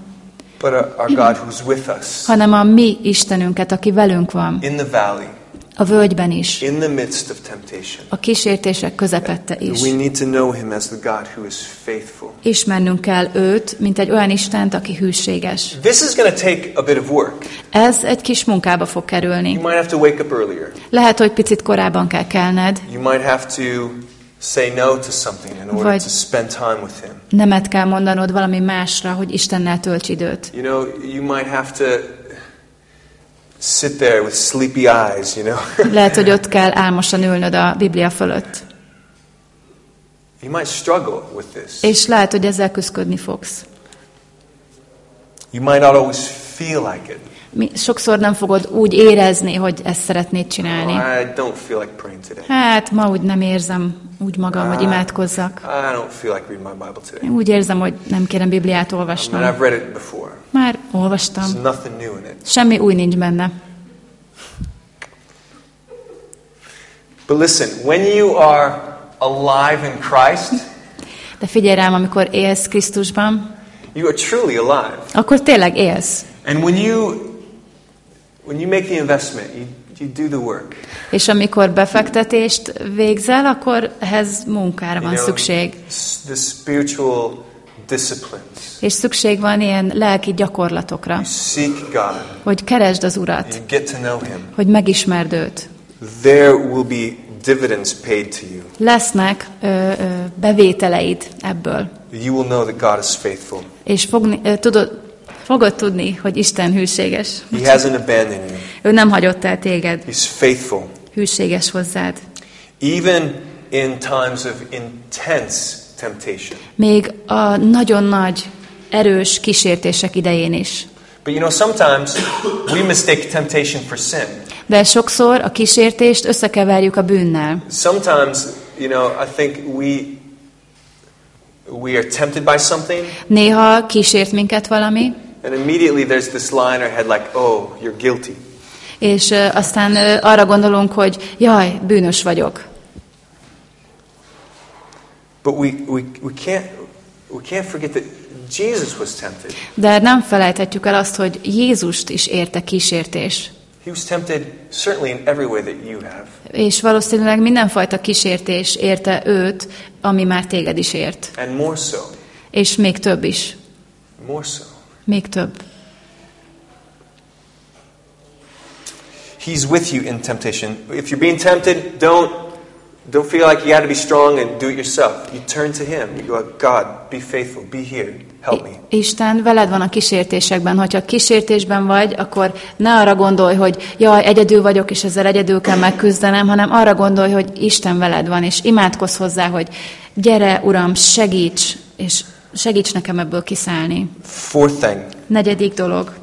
but our, God who's with us hanem a mi Istenünket, aki velünk van, in the valley, a völgyben is, in the midst of temptation. a kísértések közepette is. We need to know Him as the God who is faithful. Ismernünk kell őt, mint egy olyan Istent, aki hűséges. This is going to take a bit of work. Ez egy kis munkába fog kerülni. You might have to wake up earlier. Lehet, hogy picit korábban kell kelned, You might have to say no to something in order to spend time with Him. nemet kell mondanod valami másra, hogy Istennel tölts időt. You know, you might have to sit there with sleepy eyes, you know. (laughs) Lehet, hogy ott kell álmosan ülnöd a Biblia fölött. you might struggle with this. És lehet, hogy ezzel küzdködni fogsz. You might not always feel like it. Mi, sokszor nem fogod úgy érezni, hogy ezt szeretnéd csinálni. I don't feel like praying today. Hát, ma úgy nem érzem úgy magam, hogy imádkozzak. I don't feel like reading my Bible today. Úgy érzem, hogy nem kérem Bibliát I mean, olvasnom. I've read it before. Már olvastam. There's nothing new in it. Semmi új nincs benne. But listen, when you are alive in Christ, De figyelj rám, amikor élsz Krisztusban, you are truly alive. akkor tényleg élsz. And when you when you make the investment, you, you do the work. És amikor befektetést végzel, akkor ehhez munkára van szükség. the spiritual disciplines. És szükség van ilyen lelki gyakorlatokra, hogy keresd az Urat, You get to know Him. hogy megismerd őt. There will be dividends paid to you. Lesznek ö, ö, bevételeid ebből. You will know that God is faithful. És fogni, ö, tudod, fogod tudni, hogy Isten hűséges. He hasn't abandoned you. Ő nem hagyott el téged, He's faithful. hűséges hozzád. Even in times of intense temptation. Még a nagyon nagy, erős kísértések idején is. But you know, sometimes we mistake temptation for sin. De sokszor a kísértést összekeverjük a bűnnel. Sometimes, you know, I think we we are tempted by something, Néha kísért minket valami, and immediately there's this line in our head like, "Oh, you're guilty." és ö, aztán ö, arra gondolunk, hogy jaj, bűnös vagyok. But we, we, we can't we can't forget that Jesus was tempted. De nem felejthetjük el azt, hogy Jézust is érte kísértés. He was tempted certainly in every way that you have. És valószínűleg mindenfajta kísértés érte őt, ami már téged is ért. And more so. És még több is. More so. Még több. He's with you in temptation. If you're being tempted, don't don't feel like you got to be strong and do it yourself. You turn to him. You go, God, be faithful. Be here. Help me. Isten veled van a kísértésekben. Hogyha kísértésben vagy, akkor ne arra gondolj, hogy jaj, egyedül vagyok, és ezzel egyedül kell megküzdenem, hanem arra gondolj, hogy Isten veled van, és imádkozz hozzá, hogy gyere, Uram, segíts, és segíts nekem ebből kiszállni. Fourth thing. Negyedik dolog.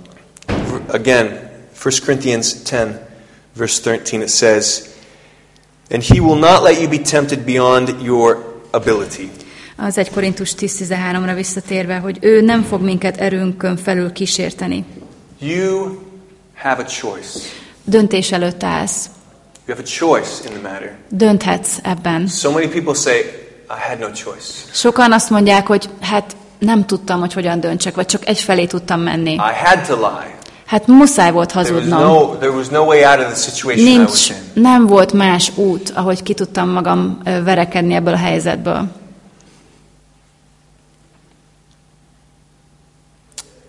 Again, 1 Corinthians 10, verse 13, it says, And he will not let you be tempted beyond your ability. Az 1 Korintus 10.13-ra visszatérve, hogy ő nem fog minket erőnkön felül kísérteni. You have a choice. Döntés előtt állsz. You have a choice in the matter. Dönthetsz ebben. So many people say, I had no choice. Sokan azt mondják, hogy hát nem tudtam, hogy hogyan döntsek, vagy csak egyfelé tudtam menni. I had to lie. Hát muszáj volt There was hazudnom. no, there was no way out of the situation I was Nincs, in. nem volt más út, ahogy ki tudtam magam verekedni ebből a helyzetből.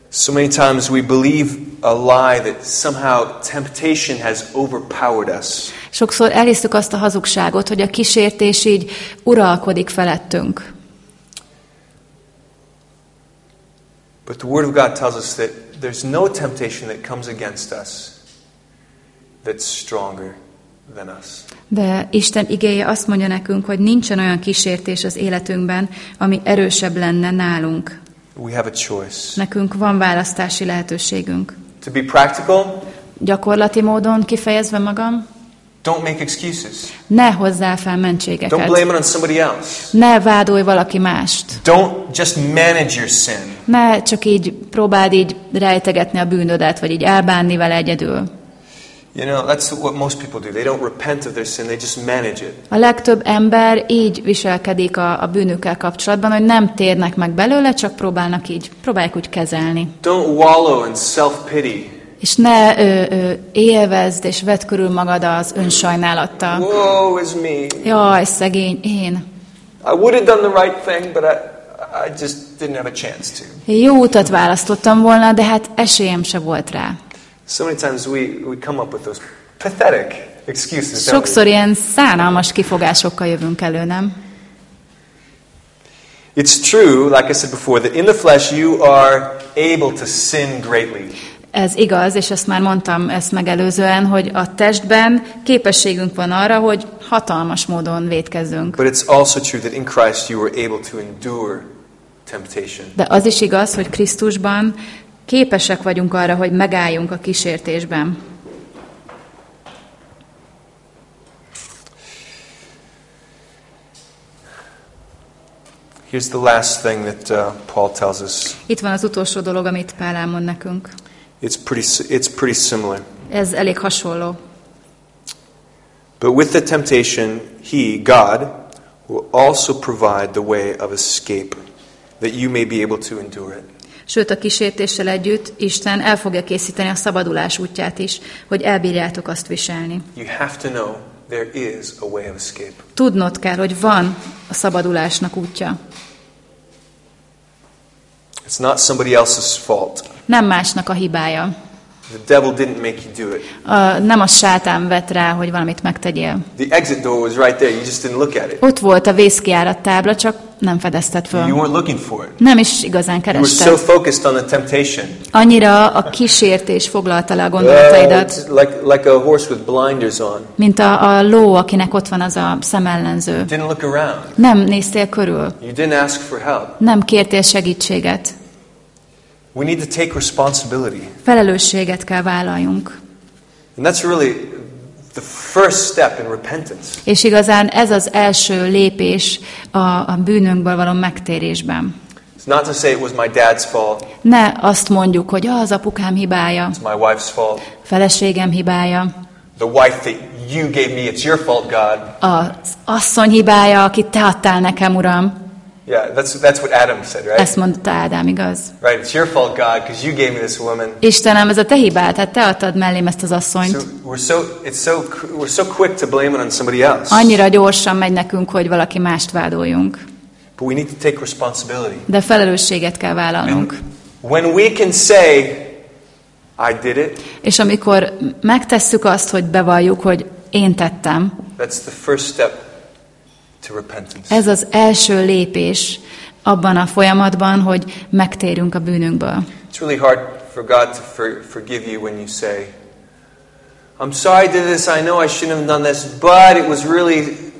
So many times we believe a lie that somehow temptation has overpowered us. Sokszor elhisztük azt a hazugságot, hogy a kísértés így uralkodik felettünk. But the Word of God tells us that there's no temptation that comes against us that's stronger than us. De Isten igéje azt mondja nekünk, hogy nincsen olyan kísértés az életünkben, ami erősebb lenne nálunk. We have a choice. Nekünk van választási lehetőségünk. To be practical, Gyakorlati módon kifejezve magam, Don't make excuses. Ne hozzá fel Don't mentségeket. blame it on somebody else. Ne vádolj valaki mást. Don't just manage your sin. Ne csak így próbáld így rejtegetni a bűnödet, vagy így elbánni vele egyedül. You know, that's what most people do. They don't repent of their sin, they just manage it. A legtöbb ember így viselkedik a, a bűnükkel kapcsolatban, hogy nem térnek meg belőle, csak próbálnak így, próbálják úgy kezelni. Don't wallow in self-pity. És ne ö, ö, élvezd és vedd körül magad az önsajnálattal. Woe is me. Jaj, szegény, én. I would have done the right thing, but I, I just didn't have a chance to. Jó utat választottam volna, de hát esélyem se volt rá. So many times we, we come up with those pathetic excuses. Sokszor ilyen szánalmas kifogásokkal jövünk elő, nem? It's true, like I said before, that in the flesh you are able to sin greatly. Ez igaz, és ezt már mondtam ezt megelőzően, hogy a testben képességünk van arra, hogy hatalmas módon védkezzünk. But it's also true that in Christ you are able to endure temptation. De az is igaz, hogy Krisztusban képesek vagyunk arra, hogy megálljunk a kísértésben. Here's the last thing that uh, Paul tells us. Itt van az utolsó dolog, amit Pál elmond nekünk. It's pretty, it's pretty similar. Ez elég hasonló. But with the temptation, He, God, will also provide the way of escape, that you may be able to endure it. Sőt, a kísértéssel együtt Isten el fogja készíteni a szabadulás útját is, hogy elbírjátok azt viselni. You have to know there is a way of escape. Tudnod kell, hogy van a szabadulásnak útja. It's not somebody else's fault. Nem másnak a hibája. The devil didn't make you do it. A, nem a sátán vet rá, hogy valamit megtegyél. The exit door was right there. You just didn't look at it. Ott volt a vészkiárat tábla, csak nem fedezted You föl. weren't looking for it. Nem is igazán You were so kerested. focused on the temptation. Annyira a kísértés foglalta le a Uh, gondolataidat, it's like, like a horse with blinders on. mint a, a ló, akinek ott van az a szemellenző. Didn't look around. Nem néztél körül, You didn't ask for help. nem kértél segítséget. We need to take responsibility. Felelősséget kell vállaljunk. And that's really the first step in repentance. És igazán ez az első lépés a, a bűnünkből való megtérésben. It's not to say it was my dad's fault, Ne azt mondjuk, hogy "Ah, az apukám hibája, it's my wife's fault. feleségem hibája, The wife that you gave me, it's your fault, God. az asszony hibája, akit te adtál nekem, uram. Yeah, that's, that's what Adam said, right? Ezt mondta Ádám, igaz? Right, it's your fault, God, because you gave me this woman. Istenem, ez a te hibád, hát te adtad mellém ezt az So asszonyt. we're so it's so we're so quick to blame it on somebody else. Annyira gyorsan megy nekünk, hogy valaki mást vádoljunk. But we need to take responsibility. De felelősséget kell vállalnunk. When we can say, I did it, És amikor megtesszük azt, hogy bevalljuk, hogy én tettem, that's the first step. Ez az első lépés abban a folyamatban, hogy megtérünk a bűnünkből. It's really hard for God to for, forgive you when you say, I'm sorry I did this, I know I shouldn't have done this, but it was really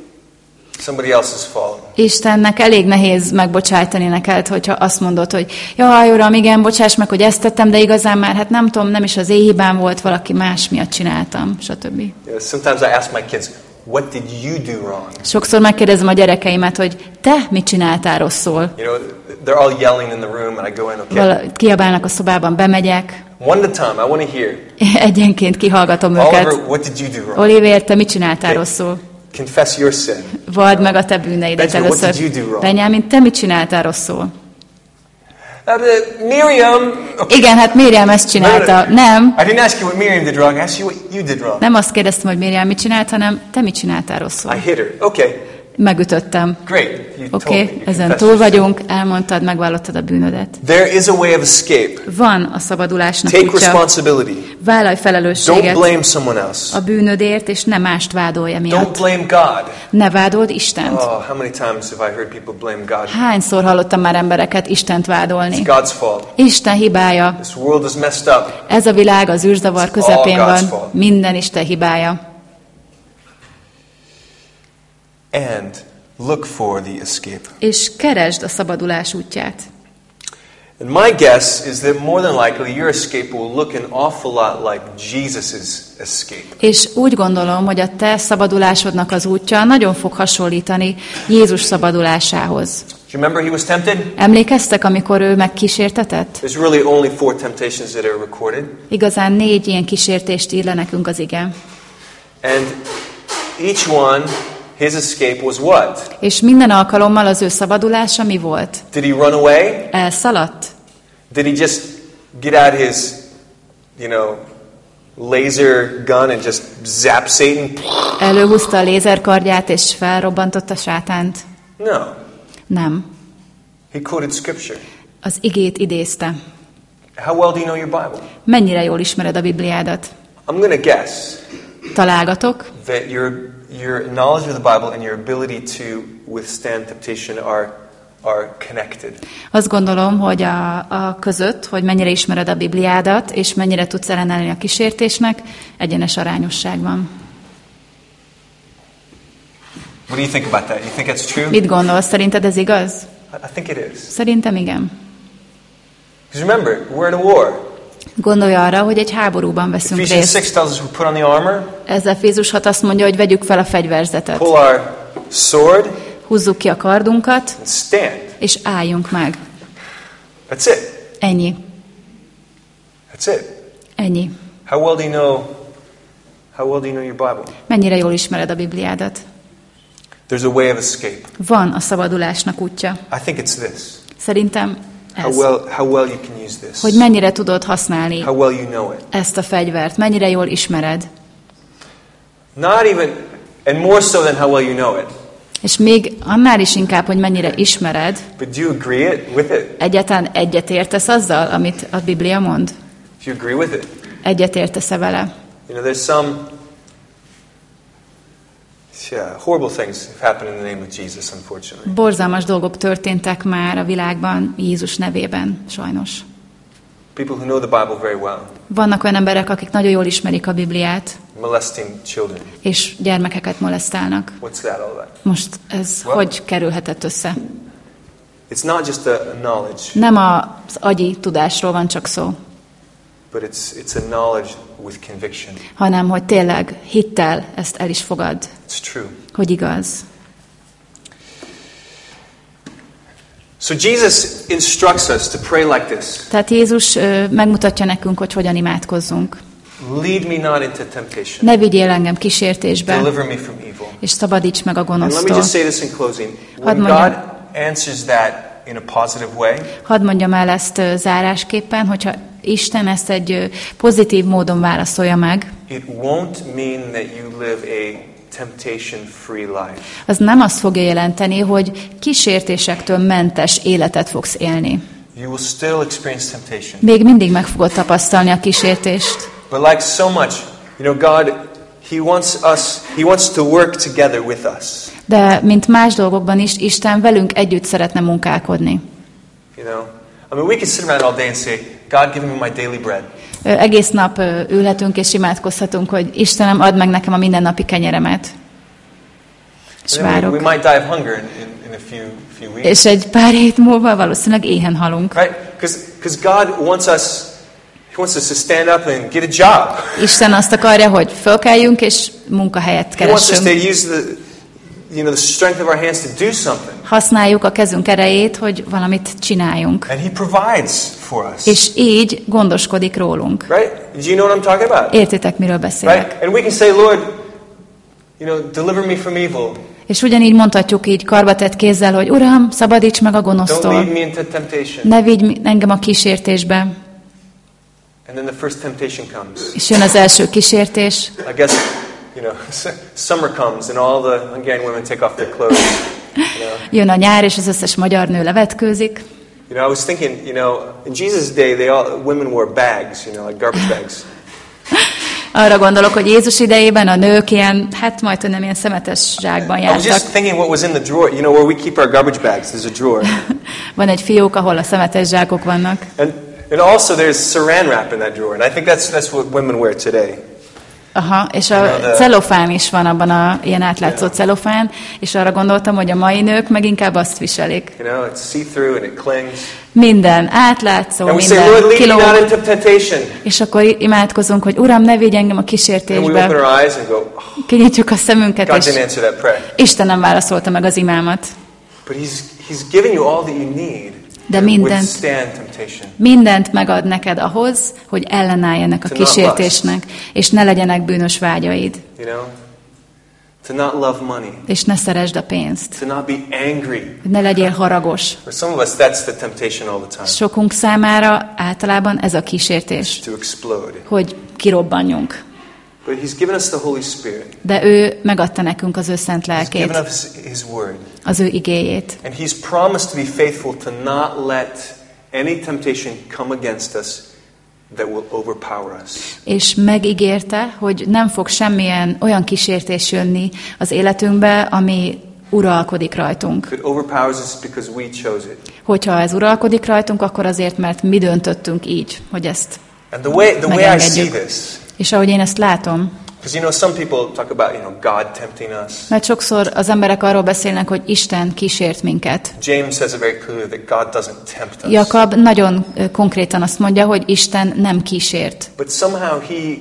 somebody else's fault. Istennek elég nehéz megbocsájtani neked, hogyha azt mondod, hogy jaj, uram, igen, bocsáss meg, hogy ezt tettem, de igazán már, hát nem tudom, nem is az én hibám volt, valaki más miatt csináltam, stb. Know, sometimes I ask my kids, what did you do wrong? Sokszor megkérdezem a gyerekeimet, hogy te mit csináltál rosszul. You know, they're all yelling in the room and I go in, okay. Vala, kiabálnak a szobában, bemegyek, One at a time, I want to hear. (laughs) egyenként kihallgatom Oliver, őket. what did you do wrong? Oliver, te mit csináltál Okay. rosszul? Confess your sin. Vald meg a te bűneidet Benjamin, először. Benjamin, te mit csináltál rosszul? But Miriam. Igen, hát Miriam ezt csinálta. Nem, I didn't ask you what Miriam did wrong. I asked you what you did wrong. nem azt kérdeztem, hogy Miriam mit csinált, hanem te mit csináltál rosszul. I hit her. Okay, Megütöttem. Oké, okay, ezen túl vagyunk, elmondtad, megvallottad a bűnödet. There is a way of escape. Van a szabadulásnak Take útja. responsibility. Vállalj Don't felelősséget blame someone else. a bűnödért, és ne mást vádolj Don't emiatt. blame God. Ne vádold Istent. Oh, how many times have I heard people blame God? Hányszor hallottam már embereket Istent It's vádolni? God's fault. Isten hibája. This world is messed up. Ez a világ az űrzavar közepén van. Minden Isten hibája. And look for the escape. És keresd a szabadulás útját. And my guess is that more than likely your escape will look an awful lot like Jesus' escape. És úgy gondolom, hogy a te szabadulásodnak az útja nagyon fog hasonlítani Jézus szabadulásához. Do you remember he was tempted? Emlékeztek, amikor ő megkísértetett? There's really only four temptations that are recorded. Igazán négy ilyen kísértést ír le nekünk az ige. And each one, his escape was what? És minden alkalommal az ő szabadulása mi volt? Did he run away? Elszaladt? Did he just get out his, you know, laser gun and just zap Satan? Előhúzta a lézerkardját és felrobbantotta sátánt? No. Nem. He quoted scripture. Az igét idézte. How well do you know your Bible? Mennyire jól ismered a Bibliádat? I'm to guess Találgatok, that your, your knowledge of the Bible and your ability to withstand temptation are, are connected. Azt gondolom, hogy a, a között, hogy mennyire ismered a Bibliádat, és mennyire tudsz ellenállni a kísértésnek, egyenes arányosság van. What do you think about that? You think it's true? Mit gondolsz? Szerinted ez igaz? I I think it is. Szerintem igen. Because remember, we're in a war. Gondolj arra, hogy egy háborúban veszünk Ephesians részt. 6 tells us we put on the armor, Ez Efézus 6 azt mondja, hogy vegyük fel a fegyverzetet. pull our sword, Húzzuk ki a kardunkat, and stand. és álljunk meg. That's it. Ennyi. That's it. Ennyi. How well do you know? How well do you know your Bible? Mennyire jól ismered a Bibliádat? There's a way of escape. Van a szabadulásnak útja. I think it's this. Szerintem ez. Hogy mennyire tudod használni ezt a fegyvert, mennyire jól ismered. Not even, and more so than how well you know it. És még annál is inkább, hogy mennyire ismered, But do you agree it, with it? egyáltalán egyetértesz azzal, amit a Biblia mond? Do you agree with it? Egyetértesz-e vele? You know, there's some yeah, horrible things have happened in the name of Jesus, unfortunately. Borzalmas dolgok történtek már a világban Jézus nevében, sajnos. People who know the Bible very well, Vannak olyan emberek, akik nagyon jól ismerik a Bibliát, molesting children. és gyermekeket molesztálnak. What's that all about? Most ez Well- hogy kerülhetett össze? It's not just a knowledge, Nem az agyi tudásról van csak szó, but it's, it's a knowledge with conviction. hanem hogy tényleg hittel ezt el is fogad, It's true. hogy igaz. So Jesus instructs us to pray like this Tehát Jézus ö, megmutatja nekünk, hogy hogyan imádkozzunk. Lead me not into temptation, Ne vigyél engem kísértésbe, deliver me from evil. és szabadíts meg a And let me gonosztól. just say this in closing. When Hadd mondjam. God answers that in a positive way, Hadd mondjam el ezt ö, zárásképpen, hogyha Isten ezt egy pozitív módon válaszolja meg, it won't mean that you live a temptation-free life. az nem azt fogja jelenteni, hogy kísértésektől mentes életet fogsz élni. You will still experience temptation. Még mindig meg fogod tapasztalni a kísértést. But like so much, you know, God, He wants us, He wants to work together with us. De mint más dolgokban is, Isten velünk együtt szeretne munkálkodni. You know, I mean, we can sit around all day and say, God, give me my daily bread. Egész nap ülhetünk és imádkozhatunk, hogy Istenem, add meg nekem a mindennapi kenyeremet. És we, we várok. might die of hunger in, in, in a few, few weeks. És egy pár hét múlva valószínűleg éhen halunk. Right? Because God wants us, He wants us to stand up and get a job. Isten azt akarja, hogy fölkeljünk és munkahelyet He wants us to keressünk. use the, you know, the strength of our hands to do something. Használjuk a kezünk erejét, hogy valamit csináljunk. And He provides for us. És így gondoskodik rólunk. Right? Do you know what I'm talking about? Értitek, miről beszélek? Right? And we can say, Lord, you know, deliver me from evil. És ugyanígy mondhatjuk így karbatett kézzel, hogy Uram, szabadíts meg a gonosztól. Ne vigy engem a kísértésbe. And then the first temptation comes. És jön az első kísértés. I guess, you know, (laughs) summer comes and all the Hungarian women take off their clothes. (laughs) Jön a nyár, és az összes magyar nő levetkőzik. you know I was thinking, you know, in Jesus' day, they all women wore bags, you know, like garbage bags. (laughs) Arra gondolok, hogy Jézus idejében a nők ilyen, hát majd, nem ilyen szemetes zsákban I was just jártak. thinking what was in the drawer. You know, where we keep our garbage bags. There's a drawer, (laughs) Van egy fiók, ahol a szemetes zsákok vannak. and and also there's Saran wrap in that drawer, and I think that's that's what women wear today. Aha, és a celofán is van abban a ilyen átlátszó celofán, és arra gondoltam, hogy a mai nők meg inkább azt viselik. You know, it's see-through and it clings. Minden átlátszó, And say, minden kiló. temptation. És akkor imádkozunk, hogy Uram, ne vigy engem a kísértésbe. go, oh, Kinyitjuk a szemünket, God és. Isten nem válaszolta meg az imámat. But he's, he's giving you all that you need De mindent. Mindent megad neked ahhoz, hogy ellenállj ennek a kísértésnek, és ne legyenek bűnös vágyaid? To not love money. és ne szeresd a pénzt, To not be angry. ne legyél haragos. For some of us, that's the temptation all the time. Sokunk számára általában ez a kísértés, To explode. hogy kirobbanjunk. But he's given us the Holy Spirit. De ő megadta nekünk az ő szent He's given lelkét, us his word. az ő igéjét. And he's promised to be faithful to not let any temptation come against us that will overpower us. És megígérte, hogy nem fog semmilyen olyan kísértés jönni az életünkbe, ami uralkodik rajtunk. Hogyha ez uralkodik rajtunk, akkor azért, mert mi döntöttünk így, hogy ezt. And the way, the way I see this, És ahogy én ezt látom, because you know, some people talk about, you know, God tempting us. mert sokszor az emberek arról beszélnek, hogy Isten kísért minket. James says it very clearly that God doesn't tempt us. Jakab nagyon konkrétan azt mondja, hogy Isten nem kísért. But somehow he,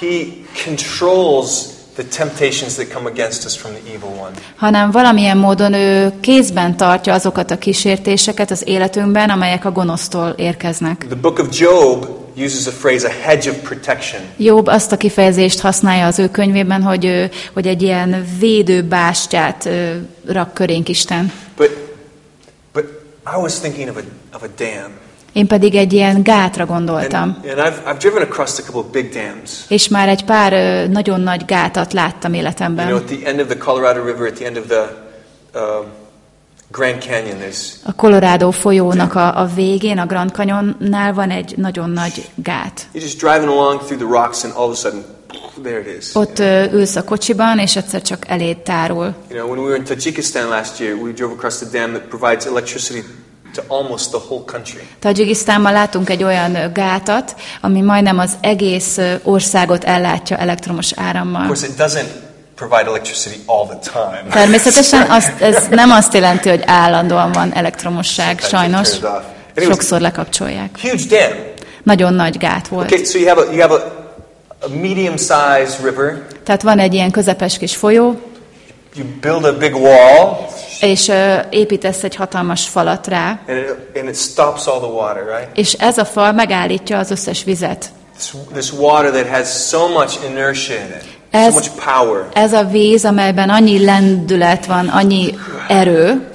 he controls the temptations that come against us from the evil one. hanem valamilyen módon ő kézben tartja azokat a kísértéseket az életünkben, amelyek a gonosztól érkeznek. The book of Job uses a phrase, a hedge of protection. Jobb azt a kifejezést használja az ő könyvében, hogy, hogy egy ilyen védő bástyát ö, rak körénk Isten. But, but I was thinking of a, of a dam. Én pedig egy ilyen gátra And, gondoltam. and I've, I've driven across a couple big dams. És már egy pár nagyon nagy gátat láttam You know, életemben. at the end of the Colorado River, at the end of the um, Grand Canyon, there's A Colorado folyónak a, a végén, a Grand Canyonnál van egy nagyon nagy gát. you're just driving along through the rocks, and all of a sudden, there it is. Ott ülsz a kocsiban, és egyszer csak eléd tárul. You know, when we were in Tajikistan last year, we drove across the dam that provides electricity to almost the whole country. Tajikisztánban látunk egy olyan gátat, ami majdnem az egész országot ellátja elektromos Of árammal. course, it doesn't provide electricity all the time. Természetesen (laughs) azt, ez nem azt jelenti, hogy állandóan van elektromosság, sajnos. Sokszor lekapcsolják. huge dam. Nagyon nagy gát volt. Okay, so you have a, you have a, a medium-sized river. Tehát van egy ilyen közepes kis folyó, You build a big wall, és építesz egy hatalmas falat rá, and it, and it stops all the water, right? és ez a fal megállítja az összes vizet. This, this water that has so much inertia in it, so Ez- much power, Ez a víz, amelyben annyi lendület van, annyi erő,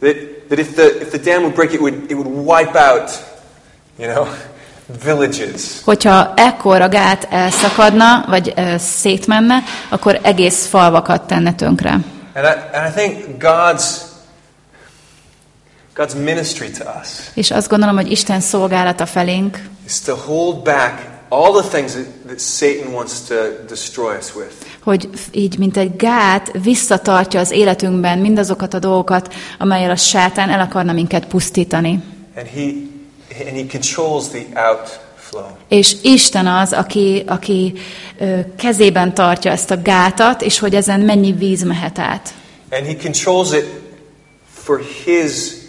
that, that if, the, if the dam would break, it would, it would wipe out, you know, villages. hogyha ekkor a gát elszakadna, vagy ö, szétmenne, akkor egész falvakat tenne tönkre. And I, and I think God's, God's ministry to us És azt gondolom, hogy Isten szolgálata felénk, is to hold back all the things that, Satan wants to destroy us with. hogy így, mint egy gát, visszatartja az életünkben mindazokat a dolgokat, amelyel a sátán el akarna minket pusztítani. And he, and he controls the outflow. És Isten az, aki, aki ö, kezében tartja ezt a gátat, és hogy ezen mennyi víz mehet át. And he controls it for his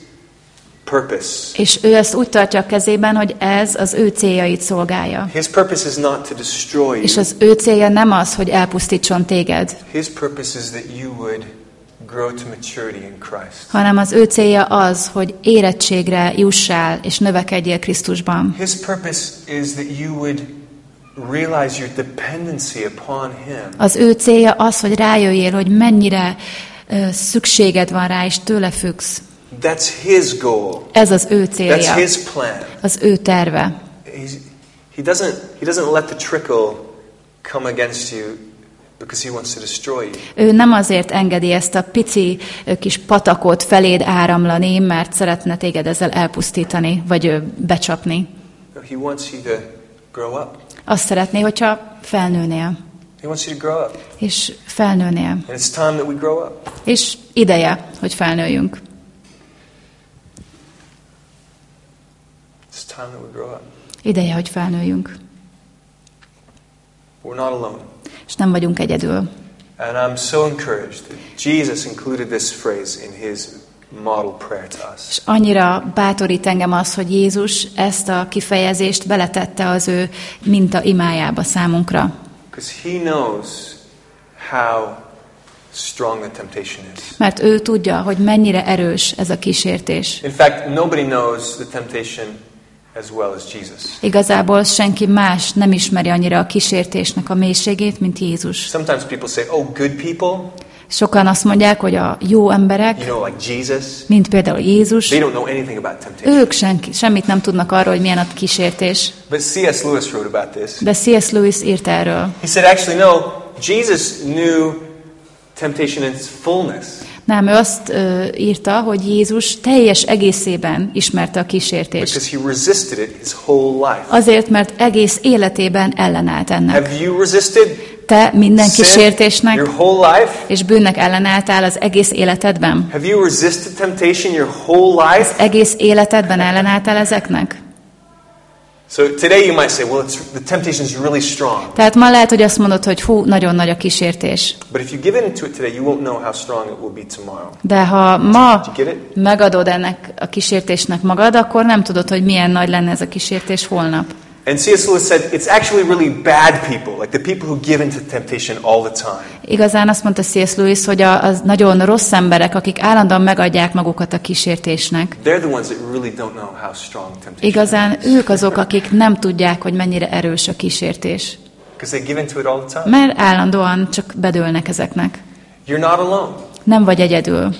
purpose. És ő ezt úgy tartja a kezében, hogy ez az ő céljait szolgálja. His purpose is not to destroy És you. az ő célja nem az, hogy elpusztítson téged, His purpose is that you would grow to maturity in Christ. hanem az ő célja az, hogy érettségre jussál és növekedjél Krisztusban. His purpose is that you would realize your dependency upon him. Az ő célja az, hogy rájöjjél, hogy mennyire szükséged van rá, és tőle függsz. That's his goal. Ez az ő That's célja, his plan. az ő terve. He's, he, doesn't, he doesn't let the trickle come against you because he wants to destroy you. Ő nem azért engedi ezt a pici kis patakot feléd áramlani, mert szeretne téged ezzel elpusztítani, vagy becsapni. No, he wants you to grow up. Azt szeretné, hogyha felnőnél, He wants you to grow up. és felnőnél. And it's time that we grow up. És ideje, hogy felnőjünk. Time that we grow up. Ideje, hogy felnőjünk. We're not alone. és nem vagyunk egyedül. And I'm so encouraged that Jesus included this phrase in his model prayer to us. És annyira bátorít engem az, hogy Jézus ezt a kifejezést beletette az ő minta imájába számunkra. Because he knows how strong the temptation is. Mert ő tudja, hogy mennyire erős ez a kísértés. In fact, nobody knows the temptation as well as Jesus. Igazából senki más nem ismeri annyira a kísértésnek a mélységét, mint Jézus. Sometimes people say, oh, good people, Sokan azt mondják, hogy a jó emberek, you know, like Jesus, mint például Jézus, they don't know anything about temptation. ők senki, semmit nem tudnak arról, hogy milyen a kísértés. But C.S. Lewis wrote about this. De C.S. Lewis írt erről. He said, actually, no, Jesus knew temptation in its fullness. Nem, ő azt ö, írta, hogy Jézus teljes egészében ismerte a kísértést. Because he resisted it his whole life. Azért, mert egész életében ellenállt ennek. Have you resisted Te minden kísértésnek your whole life? és bűnnek ellenálltál az egész életedben? Have you resisted temptation your whole life? Egész életedben ellenálltál ezeknek? So today you might say, well, it's, the temptation is really strong. Tehát ma lehet, hogy azt mondod, hogy hú, nagyon nagy a kísértés. But if you give in to it today, you won't know how strong it will be tomorrow. De ha ma megadod ennek a kísértésnek magad, akkor nem tudod, hogy milyen nagy lenne ez a kísértés holnap. And C.S. Lewis said it's actually really bad people, like the people who give in to temptation all the time. Igazán azt mondta C.S. Lewis, hogy a, az nagyon rossz emberek, akik állandóan megadják magukat a kísértésnek. They're the ones that really don't know how strong temptation Igazán ők azok, akik nem tudják, hogy mennyire erős a kísértés. Because they give in to it all the time. Mert állandóan csak bedőlnek ezeknek. You're not alone. Nem vagy egyedül.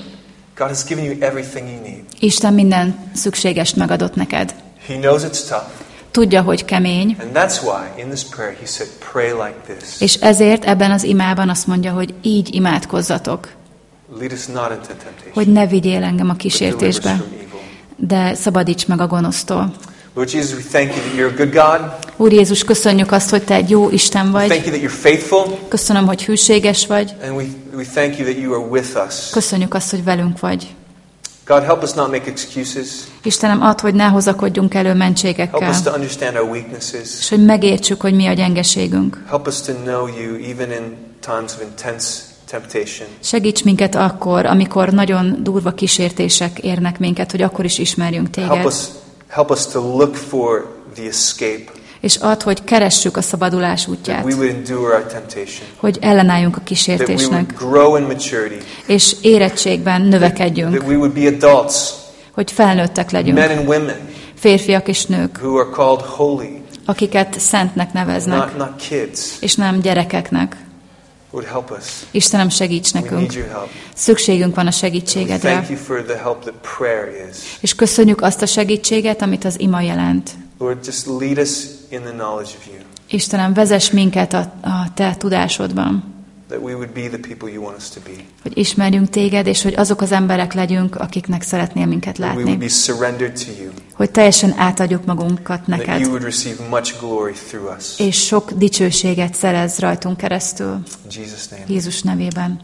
God has given you everything you need. Isten minden szükségest megadott neked. He knows it's tough. Tudja, hogy kemény, és ezért ebben az imában azt mondja, hogy így imádkozzatok, hogy ne vigyél engem a kísértésbe, de szabadíts meg a gonosztól. Lord Jesus, we thank you that you're a good God. Úr Jézus, köszönjük azt, hogy Te egy jó Isten We thank vagy. you that you're faithful. Köszönöm, hogy hűséges vagy. And we, we thank you that you are with us. Köszönjük azt, hogy velünk vagy. God, help us not make excuses. Istenem, add, hogy ne hozakodjunk elő Help mentségekkel, us to understand our weaknesses. és hogy megértsük, hogy mi a gyengeségünk. Help us to know you even in times of intense temptation. Segíts minket akkor, amikor nagyon durva kísértések érnek minket, hogy akkor is ismerjünk Help Téged. us, help us to look for the escape, És add, hogy keressük a szabadulás útját, hogy ellenálljunk a kísértésnek, és érettségben növekedjünk, hogy felnőttek legyünk, férfiak és nők, akiket szentnek neveznek, és nem gyerekeknek. Istenem, segíts nekünk. Szükségünk van a segítségedre, és köszönjük azt a segítséget, amit az ima jelent. Lord, just lead us in the knowledge of you, Istenem, vezess minket a, a Te tudásodban, that we would be the people you want us to be. hogy ismerjünk Téged, és hogy azok az emberek legyünk, akiknek szeretnél minket That we would látni. be surrendered to you, Hogy teljesen átadjuk magunkat that you neked, would receive much glory through us. és sok dicsőséget szerez rajtunk keresztül. In Jesus' name. Jézus nevében.